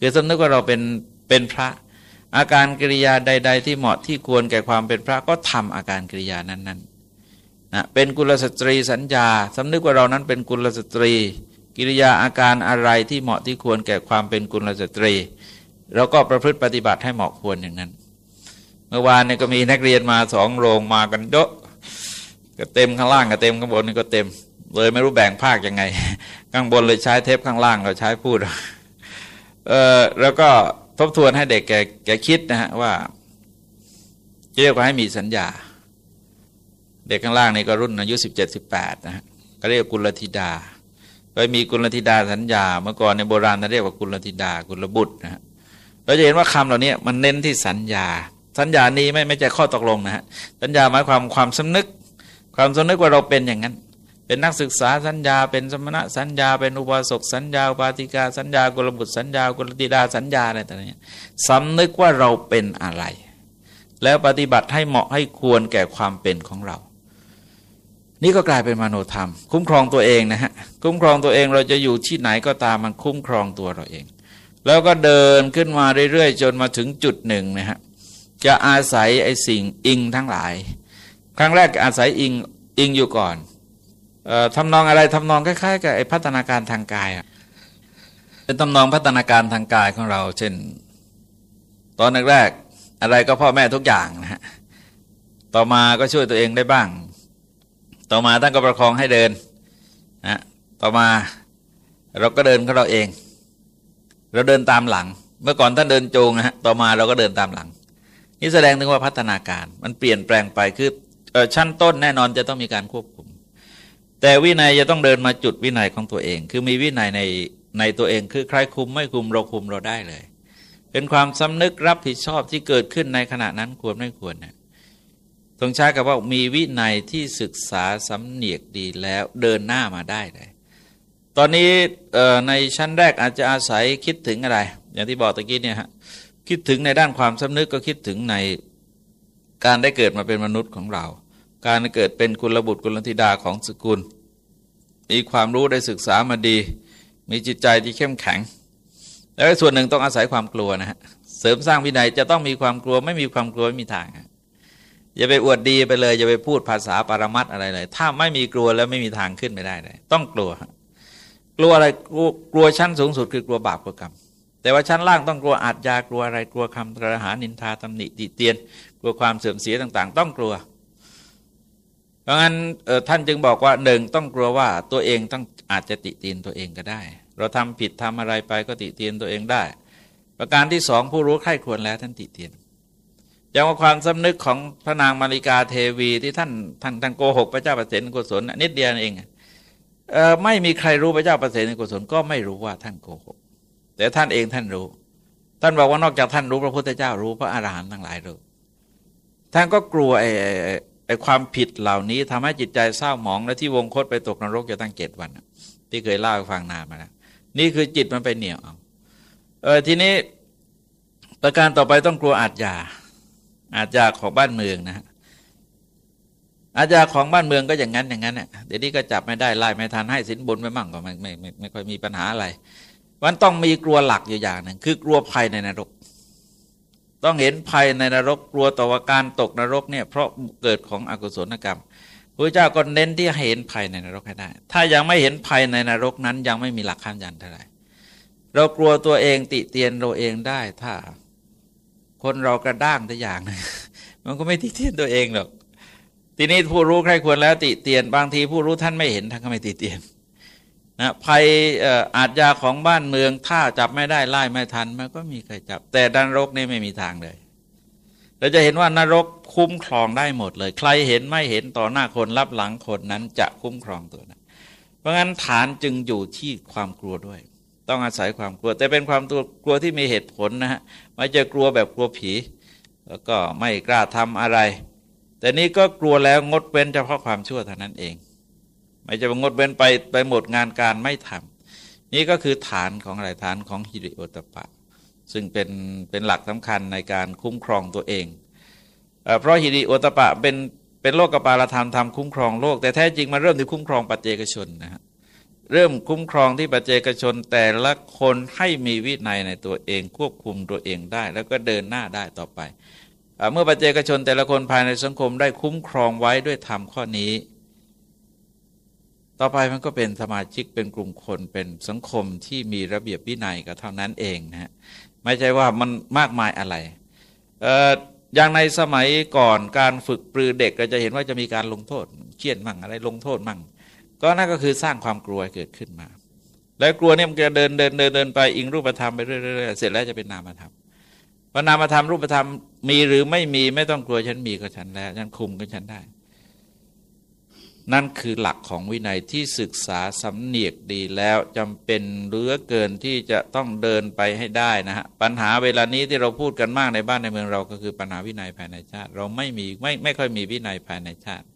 คือสำนึกว่าเราเป็นเป็นพระ อาการกิริยาใด ๆ ที่เหมาะที่ควรแก่ความเป็นพระก็ทำอาการกิริยานั้นๆนะเป็นกุลสตรีสัญญาสำนึกว่าเรานั้นเป็นกุลสตรี กิริยาอาการอะไรที่เหมาะที่ควรแก่ความเป็นกุลสตรี เราก็ประพฤติปฏิบัติให้เหมาะควรอย่างนั้น เมื่อวานเนี่ยก็มีนักเรียนมาสองโรงมากันเยอะก็เต็มข้างล่างก็เต็มข้างบนนี่ก็เต็ม เลยไม่รู้แบ่งภาคยังไง ข้างบนเลยใช้เทปข้างล่างเราใช้พูดเออแล้วก็ทบทวนให้เด็กแกแกคิดนะฮะว่าเรียกว่าให้มีสัญญา เด็กข้างล่างนี่ก็รุ่นอายุสิบเจ็ดสิบแปดนะฮะก็เรียกกุลธิดา ไปมีกุลธิดาสัญญา เมื่อก่อนในโบราณเขาเรียกว่ากุลธิดากุลบุตรนะฮะเราจะเห็นว่าคำเหล่านี้มันเน้นที่สัญญา สัญญานี้ไม่ไม่ใช่ข้อตกลงนะฮะสัญญาหมายความความสำนึก ความสำนึกว่าเราเป็นอย่างนั้น เป็นนักศึกษาสัญญา เป็นสมณะสัญญา เป็นอุบาสกสัญญาอุปาติกาสัญญากุลบุตรสัญญากุลติดาสัญญาอะไรต่างๆสำนึกว่าเราเป็นอะไร แล้วปฏิบัติให้เหมาะให้ควรแก่ความเป็นของเรา นี่ก็กลายเป็นมโนธรรม คุ้มครองตัวเองนะฮะคุ้มครองตัวเองเราจะอยู่ที่ไหนก็ตามมันคุ้มครองตัวเราเอง แล้วก็เดินขึ้นมาเรื่อยๆ จนมาถึงจุดหนึ่งนะฮะจะอาศัยไอ้สิ่งอิงทั้งหลาย ครั้งแรกอาศัยอิงอิงอยู่ก่อนทำนองอะไรทำนองคล้ายๆกับไอ้พัฒนาการทางกายเป็นทำนองพัฒนาการทางกายของเรา เช่น ตอนแรกๆอะไรก็พ่อแม่ทุกอย่างนะฮะต่อมาก็ช่วยตัวเองได้บ้าง ต่อมาท่านก็ประคองให้เดินนะต่อมาเราก็เดินของเราเอง เราเดินตามหลัง เมื่อก่อนท่านเดินจงนะฮะต่อมาเราก็เดินตามหลัง นี่แสดงถึงว่าพัฒนาการ มันเปลี่ยนแปลงไปคือชั้นต้นแน่นอนจะต้องมีการควบคุม แต่วินัยจะต้องเดินมาจุดวินัยของตัวเอง คือมีวินัยในในตัวเองคือใครคุมไม่คุมเราคุมเราได้เลย เป็นความสำนึกรับผิดชอบที่เกิดขึ้นในขณะนั้นควรไม่ควรเนี่ย ต้องใช้กับว่ามีวินัยที่ศึกษาสำเนียกดีแล้วเดินหน้ามาได้เลย ตอนนี้ในชั้นแรกอาจจะอาศัยคิดถึงอะไร อย่างที่บอกตะกี้เนี่ยฮะคิดถึงในด้านความสำนึกก็คิดถึงในการได้เกิดมาเป็นมนุษย์ของเรา การเกิดเป็นกุลบุตรกุลธิดาของสกุล มีความรู้ได้ศึกษามาดี มีจิตใจที่เข้มแข็ง แล้วส่วนหนึ่งต้องอาศัยความกลัวนะฮะ เสริมสร้างวินัยจะต้องมีความกลัวไม่มีความกลัวไม่มีทาง อย่าไปอวดดีไปเลย อย่าไปพูดภาษาปรมัตอะไรเลย ถ้าไม่มีกลัวแล้วไม่มีทางขึ้นไม่ได้เลยต้องกลัว กลัวอะไรกลัวกลัวชั้นสูงสุดคือกลัวบาปกลัวกรรมแต่ว่าชั้นล่างต้องกลัวอาจยากลัวอะไรกลัวคำกระหานินทาตำหนิติเตียน กลัวความเสื่อมเสียต่าง ๆ ต้องกลัว เพราะงั้นท่านจึงบอกว่าหนึ่งต้องกลัวว่าตัวเองต้องอาจจะติเตียนตัวเองก็ได้ เราทำผิดทำอะไรไปก็ติเตียนตัวเองได้ ประการที่สองผู้รู้ใคร่ควรแล้วท่านติเตียน อย่างว่าความสำนึกของพระนางมาริกาเทวีที่ท่านท่านท่านโกหกพระเจ้าประเสริฐกุศลนิดเดียวเองเออไม่มีใครรู้พระเจ้าประเสริฐกุศลก็ไม่รู้ว่าท่านโกหก แต่ท่านเองท่านรู้ ท่านบอกว่านอกจากท่านรู้พระพุทธเจ้ารู้พระอรหันต์ทั้งหลายรู้ท่านก็กลัวไอ้ไอ้ความผิดเหล่านี้ทำให้จิตใจเศร้าหมองและที่วงคตไปตกนรกจะตั้งเจ็ดวันที่เคยเล่าให้ฟังนานมาแล้วนี่คือจิตมันไปเหนียวเอาเออทีนี้ประการต่อไปต้องกลัวอาจยา อาจาของบ้านเมืองนะฮะอาจาของบ้านเมืองก็อย่างนั้นอย่างนั้นเนี่ยเดี๋ยวนี้ก็จับไม่ได้ไล่ไม่ทันให้สินบนไม่มั่งก็ไม่ไม่ไม่ไม่ค่อยมีปัญหาอะไรมันต้องมีกลัวหลักอยู่อย่างหนึ่งคือกลัวภัยในนรก ต้องเห็นภัยในนรกกลัวต่อว่าการตกนรกเนี่ยเพราะเกิดของอกุศลกรรมพระเจ้าก็เน้นที่เห็นภัยในนรกให้ได้ ถ้ายังไม่เห็นภัยในนรกนั้นยังไม่มีหลักขั้นยันเท่าไหร่เรากลัวตัวเองติเตียนเราเองได้ถ้า คนเรากระด้างแต่อย่างนึงมันก็ไม่ติเตียนตัวเองหรอก ทีนี้ผู้รู้ใครควรแล้วติเตียน บางทีผู้รู้ท่านไม่เห็นท่านก็ไม่ติเตียนนะภัยอาจยาของบ้านเมืองถ้าจับไม่ได้ไล่ไม่ทัน มันก็มีใครจับ แต่ดันรกนี่ไม่มีทางเลยเราจะเห็นว่านรกคุ้มครองได้หมดเลย ใครเห็นไม่เห็นต่อหน้าคนรับหลังคนนั้นจะคุ้มครองตัวนั้นเพราะงั้นฐานจึงอยู่ที่ความกลัวด้วย ต้องอาศัยความกลัว แต่เป็นความตัวกลัวที่มีเหตุผลนะฮะไม่จะกลัวแบบกลัวผี แล้วก็ไม่กล้าทำอะไร แต่นี้ก็กลัวแล้วงดเว้นเฉพาะความชั่วเท่านั้นเอง ไม่จะงดเว้นไปไปหมดงานการไม่ทำนี่ก็คือฐานของอะไรฐานของฮิริโอตปะ ซึ่งเป็นเป็นหลักสำคัญในการคุ้มครองตัวเอง เพราะฮิริโอตปะเป็นเป็นโลกกปาลธรรมทำคุ้มครองโลก แต่แท้จริงมาเริ่มที่คุ้มครองปัจเจกชนนะฮะ เริ่มคุ้มครองที่ปัจเจกชนแต่ละคนให้มีวินัยในตัวเองควบคุมตัวเองได้ แล้วก็เดินหน้าได้ต่อไป เมื่อปัจเจกชนแต่ละคนภายในสังคมได้คุ้มครองไว้ด้วยธรรมข้อนี้ ต่อไปมันก็เป็นสมาชิกเป็นกลุ่มคนเป็นสังคมที่มีระเบียบวินัยก็เท่านั้นเองนะฮะไม่ใช่ว่ามันมากมายอะไรอย่างในสมัยก่อนการฝึกปรือเด็กก็จะเห็นว่าจะมีการลงโทษเคี่ยนมั่งอะไรลงโทษมั่ง ก็นั่นก็คือสร้างความกลัวเกิดขึ้นมา แล้วกลัวเนี่ยมันจะเดินเดินเดินเดินไปอิงรูปธรรมไปเรื่อยๆเสร็จแล้วจะเป็นนามธรรมพอนามธรรมรูปธรรมมีหรือไม่มีไม่ต้องกลัวฉันมีก็ฉันแล้วฉันคุมก็ฉันได้ นั่นคือหลักของวินัยที่ศึกษาสำเนียกดีแล้วจำเป็นเหลือเกินที่จะต้องเดินไปให้ได้นะฮะปัญหาเวลานี้ที่เราพูดกันมากในบ้านในเมืองเราก็คือปัญหาวินัยภายในชาติ เราไม่มีไม่ไม่ค่อยมีวินัยภายในชาติ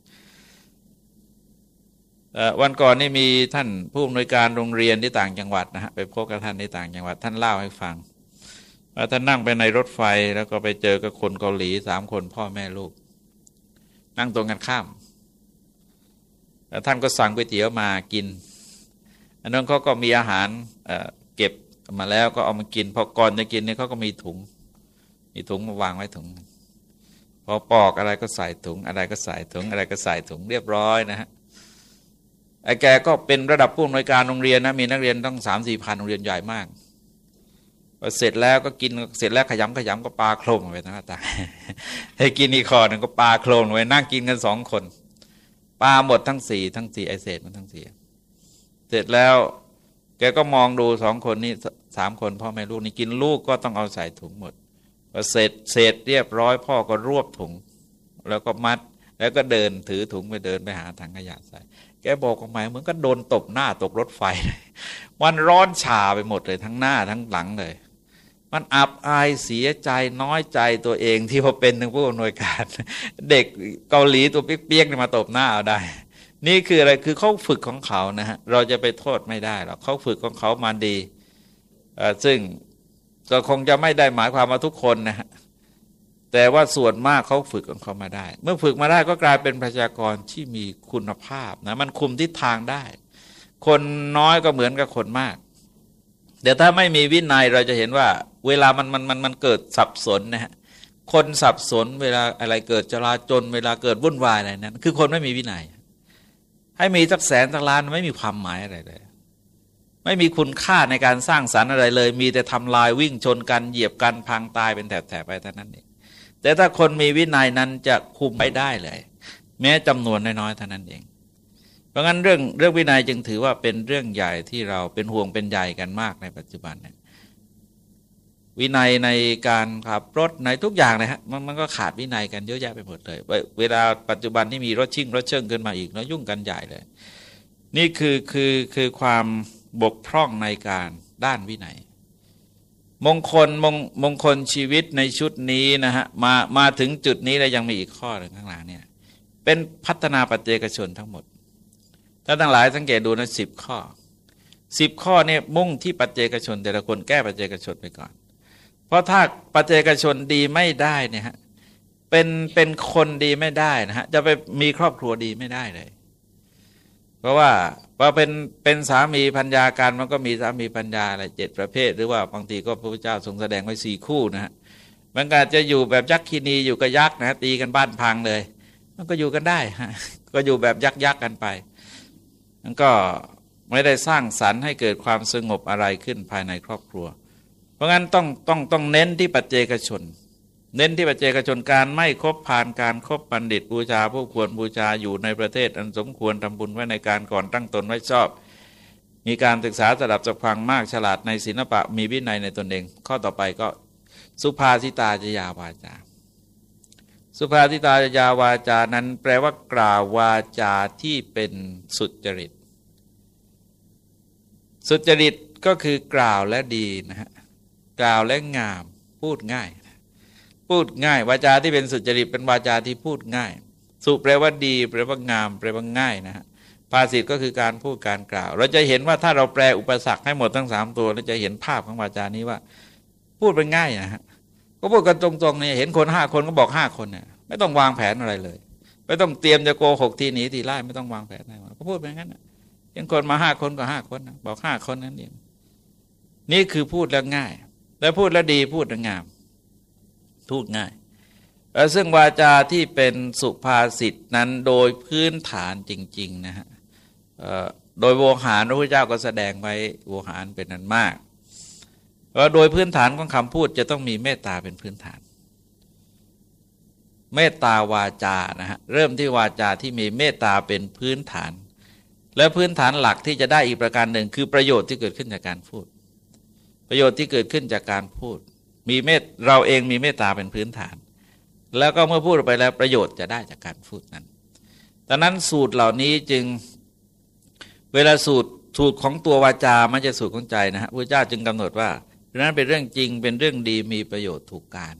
วันก่อนนี่มีท่านผู้อำนวยการโรงเรียนที่ต่างจังหวัดนะฮะไปพบกับท่านที่ต่างจังหวัด ท่านเล่าให้ฟังว่าท่านนั่งไปในรถไฟแล้วก็ไปเจอกับคนเกาหลีสามคนพ่อแม่ลูก นั่งตรงกันข้ามแล้วท่านก็สั่งก๋วยเตี๋ยวมากิน อันนั้นเขาก็มีอาหารเก็บมาแล้วก็เอามากิน พอก่อนจะกินเนี่ยเขาก็มีถุง มีถุงมาวางไว้ถุง พอปอกอะไรก็ใส่ถุง อะไรก็ใส่ถุงอะไรก็ใส่ถุงเรียบร้อยนะฮะ ไอ้แกก็เป็นระดับผู้อำนวยการโรงเรียนนะมีนักเรียนต้องสามสี่พันโรงเรียนใหญ่มากเสร็จแล้วก็กินเสร็จแล้วขยำขยำก็ปลาโคลงไปนะตาให้กินอีกคอหนึ่งก็ปลาโคลงไปนั่งกินกันสองคนปลาหมดทั้งสี่ทั้งสี่ไอเศษมันทั้งสี่เสร็จแล้ว แกก็มองดูสองคนนี้สามคนพ่อแม่ลูกนี่กินลูกก็ต้องเอาใส่ถุงหมดพอเสร็จเสร็จเรียบร้อยพ่อก็รวบถุง แล้วก็มัดแล้วก็เดินถือถุงไปเดินไปหาถังขยะใส่ แกบอกกับหมายเหมือนก็โดนตบหน้าตกรถไฟ มันร้อนชาไปหมดเลยทั้งหน้าทั้งหลังเลย มันอับอายเสียใจน้อยใจตัวเองที่พอเป็นถึงผู้อำนวยการ เด็กเกาหลีตัวเปียกๆมาตบหน้าเอาได้ นี่คืออะไรคือเขาฝึกของเขานะฮะเราจะไปโทษไม่ได้หรอกเขาฝึกของเขามาดีซึ่งก็คงจะไม่ได้หมายความว่าทุกคนนะฮะ แต่ว่าส่วนมากเขาฝึกของเขามาได้ เมื่อฝึกมาได้ก็กลายเป็นประชากรที่มีคุณภาพนะมันคุมทิศทางได้ คนน้อยก็เหมือนกับคนมากแต่ถ้าไม่มีวินัยเราจะเห็นว่า เวลามันมันมันมันเกิดสับสนนะฮะคนสับสนเวลาอะไรเกิดจราจนเวลาเกิดวุ่นวายอะไรนั้น คือคนไม่มีวินัย ให้มีสักแสนสักล้านไม่มีความหมายอะไรเลย ไม่มีคุณค่าในการสร้างสารรค์อะไรเลย มีแต่ทำลายวิ่งชนกันเหยียบกันพังตายเป็นแถบๆไปเท่านั้นเอง แต่ถ้าคนมีวินัยนั้นจะคุมไปได้เลย แม้จำนวนน้อยๆเท่านั้นเอง เพราะงั้นเรื่องเรื่องวินัยจึงถือว่าเป็นเรื่องใหญ่ที่เราเป็นห่วงเป็นใหญ่กันมากในปัจจุบันเนี่ยวินัยในการขับรถในทุกอย่างเลยฮะมันมันก็ขาดวินัยกันเยอะแยะไปหมดเลย เวลาปัจจุบันที่มีรถชิ่งรถเชิ่งขึ้นมาอีกแล้วยุ่งกันใหญ่เลย นี่คือคือคือความบกพร่องในการด้านวินัย มงคลมงมงคลชีวิตในชุดนี้นะฮะมามาถึงจุดนี้แล้วยังมีอีกข้อหนึ่งข้างหลังเนี่ยเป็นพัฒนาปัจเจกชนทั้งหมดถ้าทั้งหลายสังเกตดูนะสิบข้อสิบข้อเนี่ยมุ่งที่ปัจเจกชน แต่ละคนแก้ปัจเจกชนไปก่อน เพราะถ้าปัจเจกชนดีไม่ได้เนี่ยฮะเป็นเป็นคนดีไม่ได้นะฮะจะไปมีครอบครัวดีไม่ได้เลย เพราะว่าพอเป็นเป็นสามีพัญญาการมันก็มีสามีพัญญาอะไรเจ็ดประเภท หรือว่าบางทีก็พระพุทธเจ้าทรงแสดงไว้สี่คู่นะฮะมันก็จะอยู่แบบยักษ์คีนีอยู่กับยักษ์นะตีกันบ้านพังเลย มันก็อยู่กันได้ฮะก็อยู่แบบยักษ์ยักษ์กันไปมันก็ไม่ได้สร้างสรรค์ให้เกิดความสงบอะไรขึ้นภายในครอบครัว เพราะงั้นต้องต้องต้องเน้นที่ปัจเจกชน เน้นที่ปัจเจกชนการไม่คบผ่านการครบบัณฑิตบูชาผู้ควรบูชาอยู่ในประเทศอันสมควรทำบุญไว้ในการก่อนตั้งตนไว้ชอบ มีการศึกษาสดับจักฟังมากฉลาดในศิลปะมีวินัยในตนเอง ข้อต่อไปก็สุภาสิตาจยาวาจา สุภาสิตาจยาวาจานั้นแปลว่ากล่าววาจาที่เป็นสุจริต สุจริตก็คือกล่าวและดีนะฮะกล่าวและงามพูดง่าย พูดง่าย วาจาที่เป็นสุจริตเป็นวาจาที่พูดง่าย สุแปลว่าดี แปลว่างาม แปลว่าง่ายนะฮะภาษิตก็คือการพูดการกล่าว เราจะเห็นว่าถ้าเราแปลอุปสรรคให้หมดทั้งสามตัวเราจะเห็นภาพของวาจานี้ว่า พูดเป็นง่ายนะฮะก็พูดกันตรงๆเนี่ยเห็นคนห้าคนก็บอกห้าคนเนี่ยไม่ต้องวางแผนอะไรเลย ไม่ต้องเตรียมจะโกหกทีหนีทีไล่ไม่ต้องวางแผนอะไรก็พูดไปงั้นเห็นคนมาห้าคนก็ห้าคนบอกห้าคนนั้นเองนี่คือพูดแล้วง่าย แล้วพูดแล้วดีพูดแล้วงาม พูดง่าย ซึ่งวาจาที่เป็นสุภาษิตนั้นโดยพื้นฐานจริง ๆ นะฮะโดยโวหารพระพุทธเจ้าก็แสดงไว้โวหารเป็นนั้นมากว่าโดยพื้นฐานของคำพูดจะต้องมีเมตตาเป็นพื้นฐาน เมตตาวาจานะฮะเริ่มที่วาจาที่มีเมตตาเป็นพื้นฐาน และพื้นฐานหลักที่จะได้อีกประการหนึ่ง คือประโยชน์ที่เกิดขึ้นจากการพูด ประโยชน์ที่เกิดขึ้นจากการพูด มีเมตเราเองมีเมตตาเป็นพื้นฐาน แล้วก็เมื่อพูดไปแล้วประโยชน์จะได้จากการพูดนั้นดังนั้นสูตรเหล่านี้จึงเวลาสูตรสูตรของตัววาจาม่ใช่สูตรของใจนะฮะพระเจ้าจึงกำหนดว่านั้นเป็นเรื่องจริงเป็นเรื่องดีมีประโยชน์ถูกการ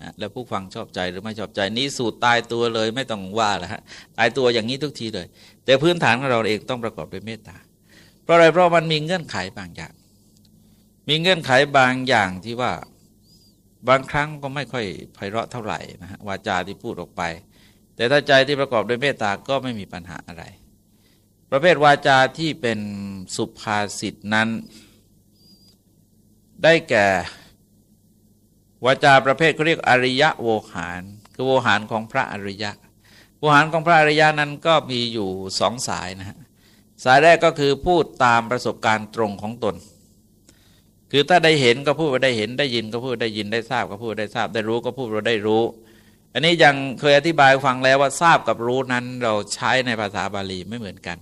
นะแล้วผู้ฟังชอบใจหรือไม่ชอบใจนี้สูตรตายตัวเลยไม่ต้องว่าละฮะตายตัวอย่างนี้ทุกทีเลย แต่พื้นฐานของเราเองต้องประกอบด้วยเมตตา เพราะอะไรเพราะมันมีเงื่อนไขบางอย่าง มีเงื่อนไขบางอย่างที่ว่า บางครั้งก็ไม่ค่อยไพเราะเท่าไหร่นะฮะวาจาที่พูดออกไป แต่ถ้าใจที่ประกอบด้วยเมตตาก็ไม่มีปัญหาอะไร ประเภทวาจาที่เป็นสุภาษิตนั้น ได้แก่วาจาประเภทเขาเรียกอริยะโวหาร คือโวหารของพระอริยะโวหารของพระอริยะนั้นก็มีอยู่สองสายนะฮะสายแรกก็คือพูดตามประสบการณ์ตรงของตน คือถ้าได้เห็นก็พูดว่าได้เห็นได้ยินก็พูดได้ยินได้ทราบก็พูดได้ทราบ ได้รู้ก็พูดเราได้รู้ อันนี้ยังเคยอธิบายฟังแล้วว่าทราบกับรู้นั้นเราใช้ในภาษาบาลีไม่เหมือนกัน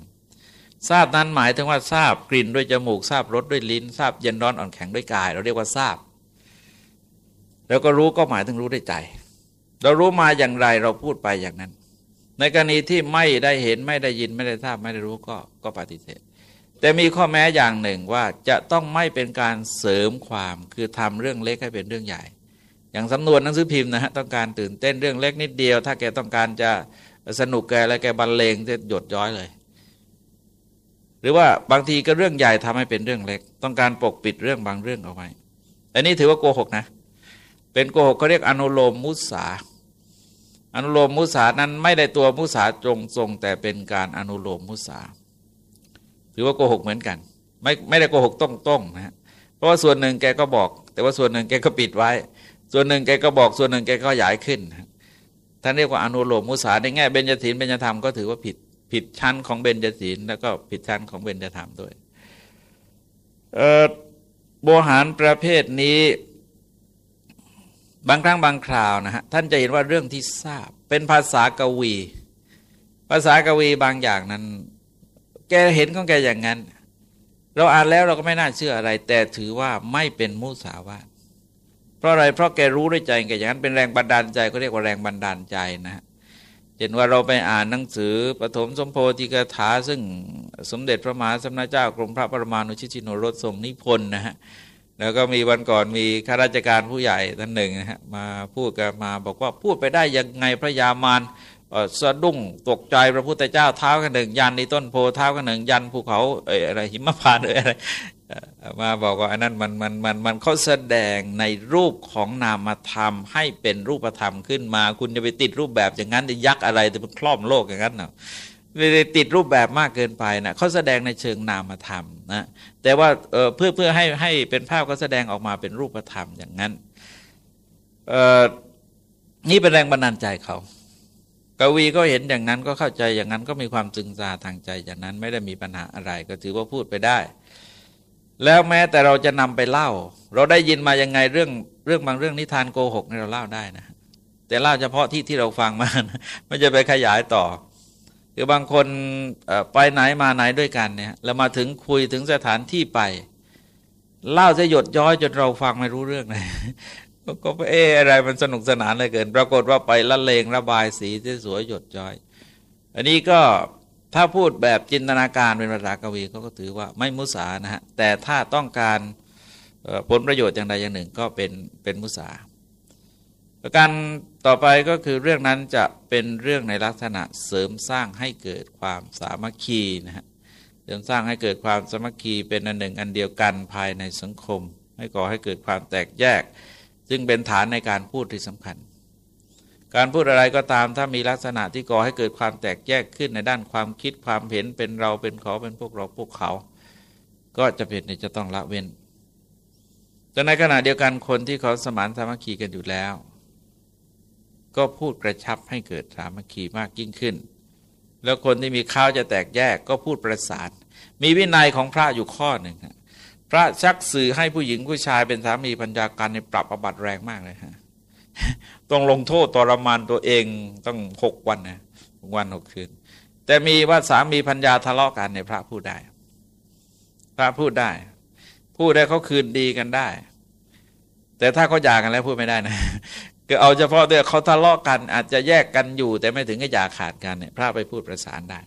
ทราบนั้นหมายถึงว่าทราบกลิ่นด้วยจมูกทราบรสด้วยลิ้นทราบเย็นร้อนอ่อนแข็งด้วยกาย เราเรียกว่าทราบ แล้วก็รู้ก็หมายถึงรู้ด้วยใจ เรารู้มาอย่างไรเราพูดไปอย่างนั้น ในกรณีที่ไม่ได้เห็นไม่ได้ยินไม่ได้ทราบไม่ได้รู้ก็ก็ปฏิเสธ แต่มีข้อแม้อย่างหนึ่งว่าจะต้องไม่เป็นการเสริมความคือทำเรื่องเล็กให้เป็นเรื่องใหญ่ อย่างสำนวนหนังสือพิมพ์นะฮะต้องการตื่นเต้นเรื่องเล็กนิดเดียว ถ้าแกต้องการจะสนุกแกแล้วแกบรรเลงจะหยดย้อยเลย หรือว่าบางทีก็เรื่องใหญ่ทำให้เป็นเรื่องเล็ก ต้องการปกปิดเรื่องบางเรื่องเอาไว้อันนี้ถือว่าโกหกนะ เป็นโกหกเขาเรียกอนุโลมมุสาอนุโลมมุสานั้นไม่ได้ตัวมุสาตรงทรงแต่เป็นการอนุโลมมุสา ถือว่าโกหกเหมือนกัน ไม่ไม่ได้โกหกต้องต้องนะฮะเพราะว่าส่วนหนึ่งแกก็บอก แต่ว่าส่วนหนึ่งแกก็ปิดไว้ ส่วนหนึ่งแกก็บอก ส่วนหนึ่งแกก็ขยายขึ้นท่านเรียกว่าอนุโลมมุสาในแง่เบญจศีลเบญจธรรมก็ถือว่าผิดผิดชั้นของเบญจศีลแล้วก็ผิดชั้นของเบญจธรรมด้วยโบหารประเภทนี้บางครั้งบางคราวนะฮะท่านจะเห็นว่าเรื่องที่ทราบเป็นภาษากวี ภาษากวีบางอย่างนั้น เห็นของแกอย่างนั้น เราอ่านแล้วเราก็ไม่น่าเชื่ออะไร แต่ถือว่าไม่เป็นมุสาวาทเพราะอะไรเพราะแกรู้ด้วยใจแกอย่างนั้นเป็นแรงบันดาลใจเขาเรียกว่าแรงบันดาลใจนะฮะเห็นว่าเราไปอ่านหนังสือปฐมสมโพธิกถาซึ่งสมเด็จพระมหาสมณเจ้ากรมพระปรมาณุชิชินโนรสทรงนิพนธ์นะฮะแล้วก็มีวันก่อนมีข้าราชการผู้ใหญ่ท่านหนึ่งนะฮะมาพูดกันมาบอกว่าพูดไปได้ยังไงพระยามาร สะดุ้งตกใจพระพุทธเจ้าเท้ากันหนึ่งยันในต้นโพเท้ากันหนึ่งยันภูเขาเอออะไรหิมพานอะไรมาบอกว่าอันนั้นมันมันมันมันเขาแสดงในรูปของนามธรรม ให้เป็นรูปธรรมขึ้นมา คุณจะไปติดรูปแบบอย่างนั้นจะยักษ์อะไรจะเป็นครอบโลกอย่างนั้นเนาะเลยติดรูปแบบมากเกินไปนะเขาแสดงในเชิงนามธรรมนะแต่ว่าเเพื่อเพื่อให้ให้เป็นภาพก็แสดงออกมาเป็นรูปธรรมอย่างนั้นนี่เป็นแรงบันดาลใจเขา กวีก็เห็นอย่างนั้นก็เข้าใจอย่างนั้นก็มีความจึงซาทางใจอย่างนั้นไม่ได้มีปัญหาอะไรก็ถือว่าพูดไปได้ แล้วแม้แต่เราจะนำไปเล่า เราได้ยินมายังไงเรื่องเรื่องบางเรื่องนิทานโกหกเราเล่าได้นะ แต่เล่าเฉพาะที่ที่เราฟังมาไม่จะไปขยายต่อคือบางคนไปไหนมาไหนด้วยกันเนี่ยแล้วมาถึงคุยถึงสถานที่ไป เล่าจะหยดย้อยจนเราฟังไม่รู้เรื่องเลย ก็เอออะไรมันสนุกสนานเลยเกิน ปรากฏว่าไปละเลงระบายสีที่สวยหยดย้อย อันนี้ก็ถ้าพูดแบบจินตนาการเป็นภาษากวีเขาก็ถือว่าไม่มุสานะฮะแต่ถ้าต้องการผลประโยชน์อย่างใดอย่างหนึ่งก็เป็นเป็นมุสาประการต่อไปก็คือเรื่องนั้นจะเป็นเรื่องในลักษณะเสริมสร้างให้เกิดความสามัคคีนะฮะเสริมสร้างให้เกิดความสามัคคีเป็นอันหนึ่งอันเดียวกันภายในสังคม ให้ก่อให้เกิดความแตกแยก ซึ่งเป็นฐานในการพูดที่สำคัญ การพูดอะไรก็ตามถ้ามีลักษณะที่ก่อให้เกิดความแตกแยกขึ้นในด้านความคิดความเห็นเป็นเราเป็นเขาเป็นพวกเราพวกเขา ก็จะเป็นจะต้องละเว้นแต่ในขณะเดียวกันคนที่เขาสมานสามัคคีกันอยู่แล้ว ก็พูดกระชับให้เกิดสามัคคีมากยิ่งขึ้น แล้วคนที่มีข้าวจะแตกแยกก็พูดประสาน มีวินัยของพระอยู่ข้อหนึ่งพ ระชักสื่อให้ผู้หญิงผู้ชายเป็นสามีพัญญาการในปรับอบัตแรงมากเลยฮะต้องลงโทษตรมานตัวเองต้องหกวันนะวันหกคืน แต่มีว่าสามีพัญญาทะเลาะกันในพระพูดได้ พระพูดได้ พูดได้เขาคืนดีกันได้ แต่ถ้าเขาหย่ากันแล้วพูดไม่ได้นะคือเอาเฉพาะเดี๋ยวเขาทะเลาะกันอาจจะแยกกันอยู่ แต่ไม่ถึงกับอย่าขาดกันเนี่ยพระไปพูดประสานได้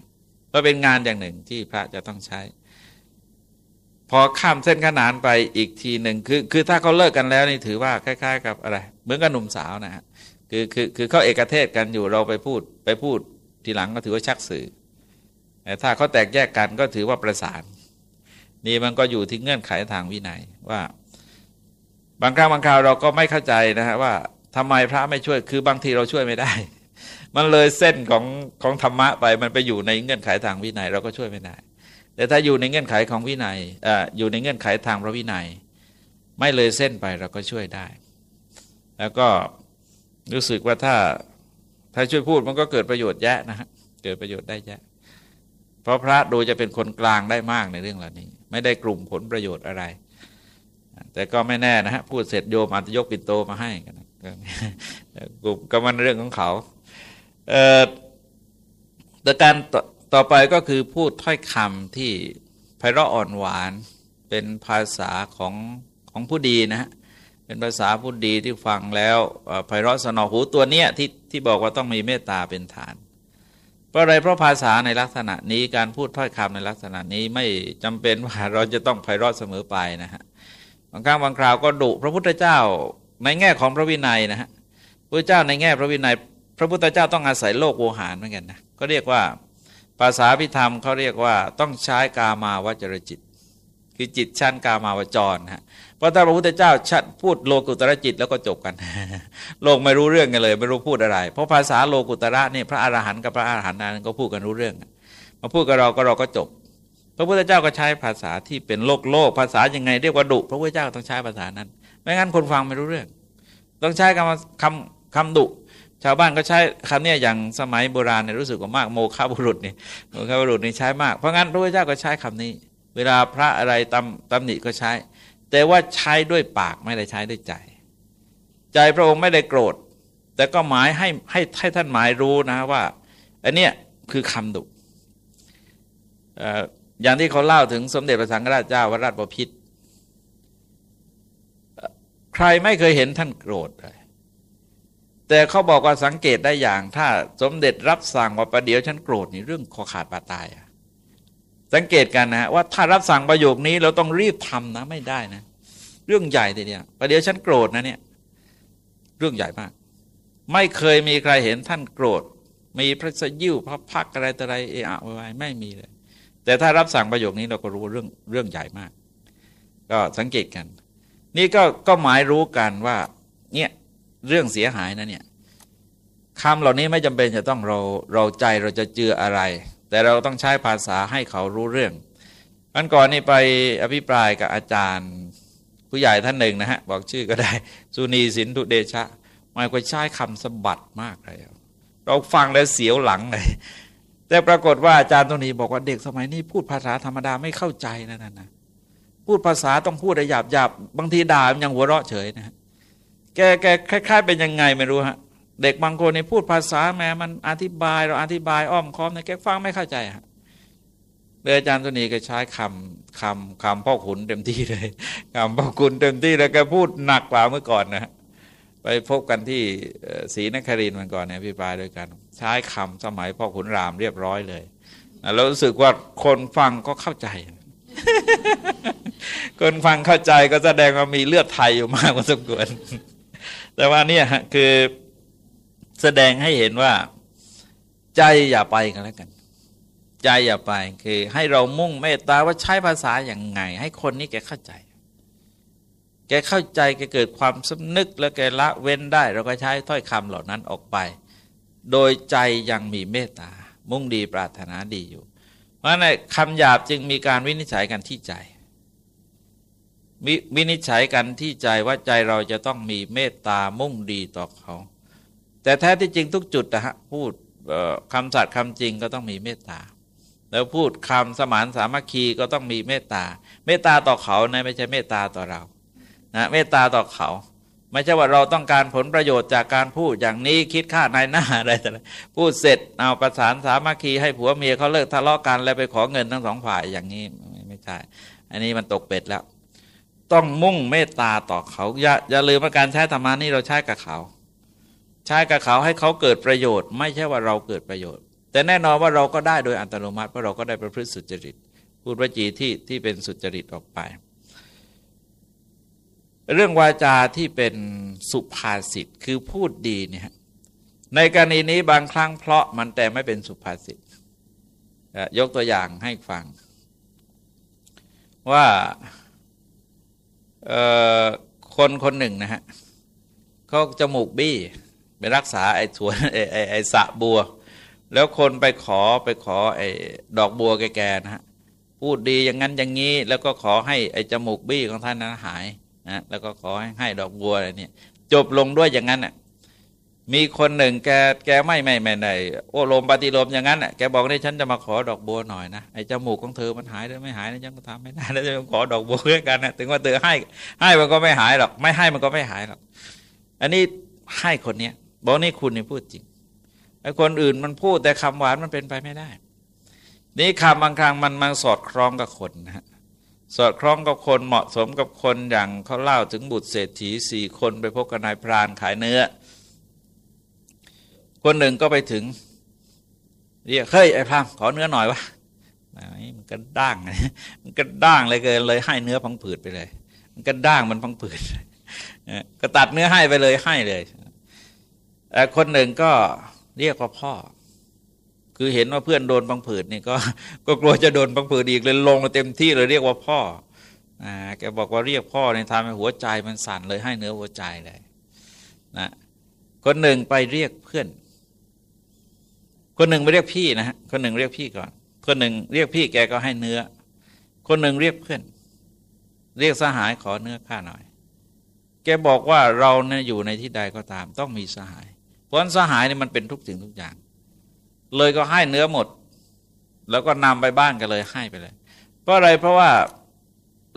ก็เป็นงานอย่างหนึ่งที่พระจะต้องใช้ พอข้ามเส้นขนานไปอีกทีหนึ่งคือคือถ้าเขาเลิกกันแล้วนี่ถือว่าคล้าย ๆ กับอะไรเหมือนกับหนุ่มสาวนะฮะคือคือคือเขาเอกเทศกันอยู่เราไปพูดไปพูดทีหลังก็ถือว่าชักสื่อแต่ถ้าเขาแตกแยกกันก็ถือว่าประสาน นี่มันก็อยู่ที่เงื่อนไขทางวินัยว่า บางครั้งบางคราวเราก็ไม่เข้าใจนะฮะว่าทำไมพระไม่ช่วยคือบางทีเราช่วยไม่ได้ มันเลยเส้นของของธรรมะไปมันไปอยู่ในเงื่อนไขทางวินัยเราก็ช่วยไม่ได้ แต่ถ้าอยู่ในเงื่อนไขของวินัยออยู่ในเงื่อนไขทางพระวินัย ไม่เลยเส้นไปเราก็ช่วยได้ แล้วก็รู้สึกว่าถ้าถ้าช่วยพูดมันก็เกิดประโยชน์แยะนะฮะเกิดประโยชน์ได้แยะ เพราะพระดูจะเป็นคนกลางได้มากในเรื่องเหล่านี้ ไม่ได้กลุ่มผลประโยชน์อะไร แต่ก็ไม่แน่นะฮะพูดเสร็จโยมอาจจะยกปิ่นโตมาให้กันกลุ่มก็มันเรื่องของเขาแต่การ ต่อไปก็คือพูดถ้อยคำที่ไพเราะอ่อนหวานเป็นภาษาของของผู้ดีนะฮะเป็นภาษาผู้ดีที่ฟังแล้วไพเราะสนอหูตัวเนี้ยที่ที่บอกว่าต้องมีเมตตาเป็นฐาน เพราะอะไรเพราะภาษาในลักษณะนี้การพูดถ้อยคำในลักษณะนี้ไม่จำเป็นว่าเราจะต้องไพเราะเสมอไปนะฮะบางครั้งบางคราวก็ดุพระพุทธเจ้าในแง่ของพระวินัยนะฮะพระเจ้าในแง่พระวินัย พระพุทธเจ้าต้องอาศัยโลกโวหารเหมือนกันนะก็เรียกว่า ภาษาพิธรรมเขาเรียกว่าต้องใช้กามาวจรจิต คือจิตชั้นกามาวจรฮะเพราะถ้าพระพุทธเจ้าชัดพูดโลกุตระจิตแล้วก็จบกัน โลกไม่รู้เรื่องกันเลย ไม่รู้พูดอะไร เพราะภาษาโลกุตระนี่พระอรหันต์กับพระอรหันต์นั้นก็พูดกันรู้เรื่อง มาพูดกับเราก็เราก็จบ พระพุทธเจ้าก็ใช้ภาษาที่เป็นโลกโลกภาษายังไงเรียกว่าดุพระพุทธเจ้าต้องใช้ภาษานั้น ไม่งั้นคนฟังไม่รู้เรื่อง ต้องใช้คำคำคำดุ ชาวบ้านก็ใช้คำนี้อย่างสมัยโบราณเนี่ยรู้สึกว่ามากโมฆะบุรุษนี่โมฆะบุรุษนี่ใช้มากเพราะงั้นพระพุทธเจ้าก็ใช้คำนี้ เวลาพระอะไรตำตำหนิก็ใช้ แต่ว่าใช้ด้วยปากไม่ได้ใช้ด้วยใจ ใจพระองค์ไม่ได้โกรธ แต่ก็หมายให้ให้ให้ท่านหมายรู้นะว่าอันเนี้ยคือคำดุอย่างที่เขาเล่าถึงสมเด็จพระสังฆราชเจ้าวราชบพิตรใครไม่เคยเห็นท่านโกรธเลย แต่เขาบอกว่าสังเกตได้อย่าง ถ้าสมเด็จรับสั่งว่าประเดี๋ยวฉันโกรธนี่เรื่องคอขาดบาตายอะสังเกตกันนะว่าถ้ารับสั่งประโยคนี้เราต้องรีบทำนะไม่ได้นะ เรื่องใหญ่ทีเดียวประเดี๋ยวฉันโกรธนะเนี่ยเรื่องใหญ่มาก ไม่เคยมีใครเห็นท่านโกรธ มีพระสยิวพระพักอะไรต่ออะไรเอะอะไว้ไม่มีเลย แต่ถ้ารับสั่งประโยคนี้เราก็รู้เรื่องเรื่องใหญ่มาก ก็สังเกตกัน นี่ก็ก็หมายรู้กันว่าเนี่ย เรื่องเสียหายนะเนี่ยคำเหล่านี้ไม่จำเป็นจะต้องเราเราใจเราจะเจืออะไร แต่เราต้องใช้ภาษาให้เขารู้เรื่องอันก่อนนี่ไปอภิปรายกับอาจารย์ผู้ใหญ่ท่านหนึ่งนะฮะ บอกชื่อก็ได้สุนีสินทุเดชะมาก็ใช้คำสะบัดมากเลยเราฟังแล้วเสียวหลังเลยแต่ปรากฏว่าอาจารย์ตรงนี้บอกว่าเด็กสมัยนี้พูดภาษาธรรมดาไม่เข้าใจนะนั่นนะพูดภาษาต้องพูดหยาบหยาบบางทีด่ามันยังหัวเราะเฉยนะ แกแกคล้าย ๆ เป็นยังไงไม่รู้ฮะเด็กบางคนในพูดภาษาแม้มันอธิบายเราอธิบายอ้อมค้อมในแกฟังไม่เข้าใจฮะเลยอาจารย์ตัวนี้ก็ใช้คำคำคำพ่อขุนเต็มที่เลยคำพ่อขุนเต็มที่แล้วแกพูดหนักกว่าเมื่อก่อนนะไปพบกันที่ศรีนครินมันก่อนเนี่ยพี่ปลายด้วยกัน ใช้คำสมัยพ่อขุนรามเรียบร้อยเลยแล้วรู้สึกว่าคนฟังก็เข้าใจ คนฟังเข้าใจก็แสดงว่ามีเลือดไทยอยู่มากพอสมควร แต่ว่าเนี่ยคือแสดงให้เห็นว่าใจอย่าไปกันแล้วกัน ใจอย่าไปคือให้เรามุ่งเมตตาว่าใช้ภาษาอย่างไง ให้คนนี้แกเข้าใจ แกเข้าใจแกเกิดความสำนึกแล้วแกละเว้นได้ เราก็ใช้ถ้อยคำเหล่านั้นออกไป โดยใจยังมีเมตตามุ่งดีปรารถนาดีอยู่ เพราะฉะนั้นคำหยาบจึงมีการวินิจฉัยกันที่ใจ วินิจฉัยกันที่ใจว่าใจเราจะต้องมีเมตตามุ่งดีต่อเขา แต่แท้ที่จริงทุกจุดนะฮะพูดคำสัตย์คำจริงก็ต้องมีเมตตา แล้วพูดคำสมานสามัคคีก็ต้องมีเมตตา เมตตาต่อเขานะไม่ใช่เมตตาต่อเรานะเมตตาต่อเขา ไม่ใช่ว่าเราต้องการผลประโยชน์จากการพูดอย่างนี้คิดค่านายหน้าอะไรแต่พูดเสร็จเอาประสานสามัคคีให้ผัวเมียเขาเลิกทะเลาะกันแล้วไปขอเงินทั้งสองฝ่ายอย่างนี้ไม่ใช่ อันนี้มันตกเป็ดแล้ว ต้องมุ่งเมตตาต่อเขา อย่าอย่าลืมว่าการใช้ธรรมานี่เราใช้กับเขา ใช้กับเขาให้เขาเกิดประโยชน์ ไม่ใช่ว่าเราเกิดประโยชน์ แต่แน่นอนว่าเราก็ได้โดยอัตโนมัติเพราะเราก็ได้ประพฤติสุจริตพูดวจีที่ที่เป็นสุจริตออกไป เรื่องวาจาที่เป็นสุภาษิตคือพูดดีเนี่ยในกรณีนี้บางครั้งเพราะมันแต่ไม่เป็นสุภาษิตยกตัวอย่างให้ฟัง ว่า คนคนหนึ่งนะฮะเขาจมูกบี้ไปรักษาไอ้สวนไอ้ไอ้ไอ้สะบัว แล้วคนไปขอไปขอไอ้ดอกบัวแก่ๆนะฮะพูดดีอย่างนั้นอย่างนี้ แล้วก็ขอให้ไอ้จมูกบี้ของท่านนั้นหายนะแล้วก็ขอให้ให้ดอกบัวอะไรเนี่ยจบลงด้วยอย่างนั้นอะ มีคนหนึ่งแกแกไม่ไม่ไม่ได้โอ้ลมปฏิลมอย่างนั้นอะแกบอกนี่ฉันจะมาขอดอกบัวหน่อยนะไอ้จมูกของเธอมันหายหรือไม่หายนะฉันก็ทำไม่ได้แล้วจะขอดอกบัวเพื่อกันนะถึงว่าเธอให้ ให้มันก็ไม่หายหรอก ไม่ให้มันก็ไม่หายหรอก อันนี้ให้คนเนี้ยบอกนี่คุณนี่พูดจริงไอ้คนอื่นมันพูดแต่คำหวานมันเป็นไปไม่ได้ นี่คำบางครั้งมันมันสอดคล้องกับคนนะฮะสอดคล้องกับคนเหมาะสมกับคนอย่างเขาเล่าถึงบุตรเศรษฐีสี่คนไปพบกับนายพรานขายเนื้อ คนหนึ่งก็ไปถึง เรียกเฮ้ยไอ้พรามขอเนื้อหน่อยวะมันก็ด่างมันก็ด่างเลยเกินเลยให้เนื้อพังผืดไปเลย มันก็ด่างมันพังผืดก็ตัดเนื้อให้ไปเลยให้เลยคนหนึ่งก็เรียกว่าพ่อ คือเห็นว่าเพื่อนโดนบังผืดนี่ก็ก็กลัวจะโดนบังผืดอีกเลยลงเต็มที่เลยเรียกว่าพ่ออ่าแกบอกว่าเรียกพ่อในทำให้หัวใจมันสั่นเลยให้เนื้อหัวใจเลยนะคนหนึ่งไปเรียกเพื่อน คนหนึ่งไปเรียกพี่นะฮะคนหนึ่งเรียกพี่ก่อน คนหนึ่งเรียกพี่แกก็ให้เนื้อ คนหนึ่งเรียกเพื่อน เรียกสหายขอเนื้อข้าหน่อย แกบอกว่าเราเนี่ยอยู่ในที่ใดก็ตาม ต้องมีสหาย เพราะสหายเนี่ยมันเป็นทุกสิ่งทุกอย่าง เลยก็ให้เนื้อหมด แล้วก็นำไปบ้านกันเลยให้ไปเลย เพราะอะไรเพราะว่า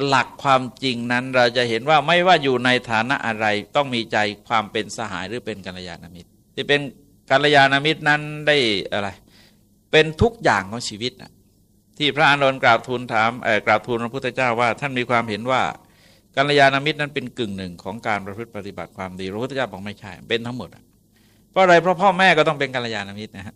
หลักความจริงนั้นเราจะเห็นว่าไม่ว่าอยู่ในฐานะอะไร ต้องมีใจความเป็นสหายหรือเป็นกัลยาณมิตรที่เป็น กัลยาณมิตรนั้นได้อะไร เป็นทุกอย่างของชีวิตนะที่พระอานนท์กราบทูลถามกราบทูลพระพุทธเจ้าว่า ท่านมีความเห็นว่ากัลยาณมิตรนั้นเป็นกึ่งหนึ่งของการประพฤติปฏิบัติความดีพระพุทธเจ้าบอกไม่ใช่เป็นทั้งหมดเพราะอะไรเพราะพ่อแม่ก็ต้องเป็นกัลยาณมิตรนะฮะ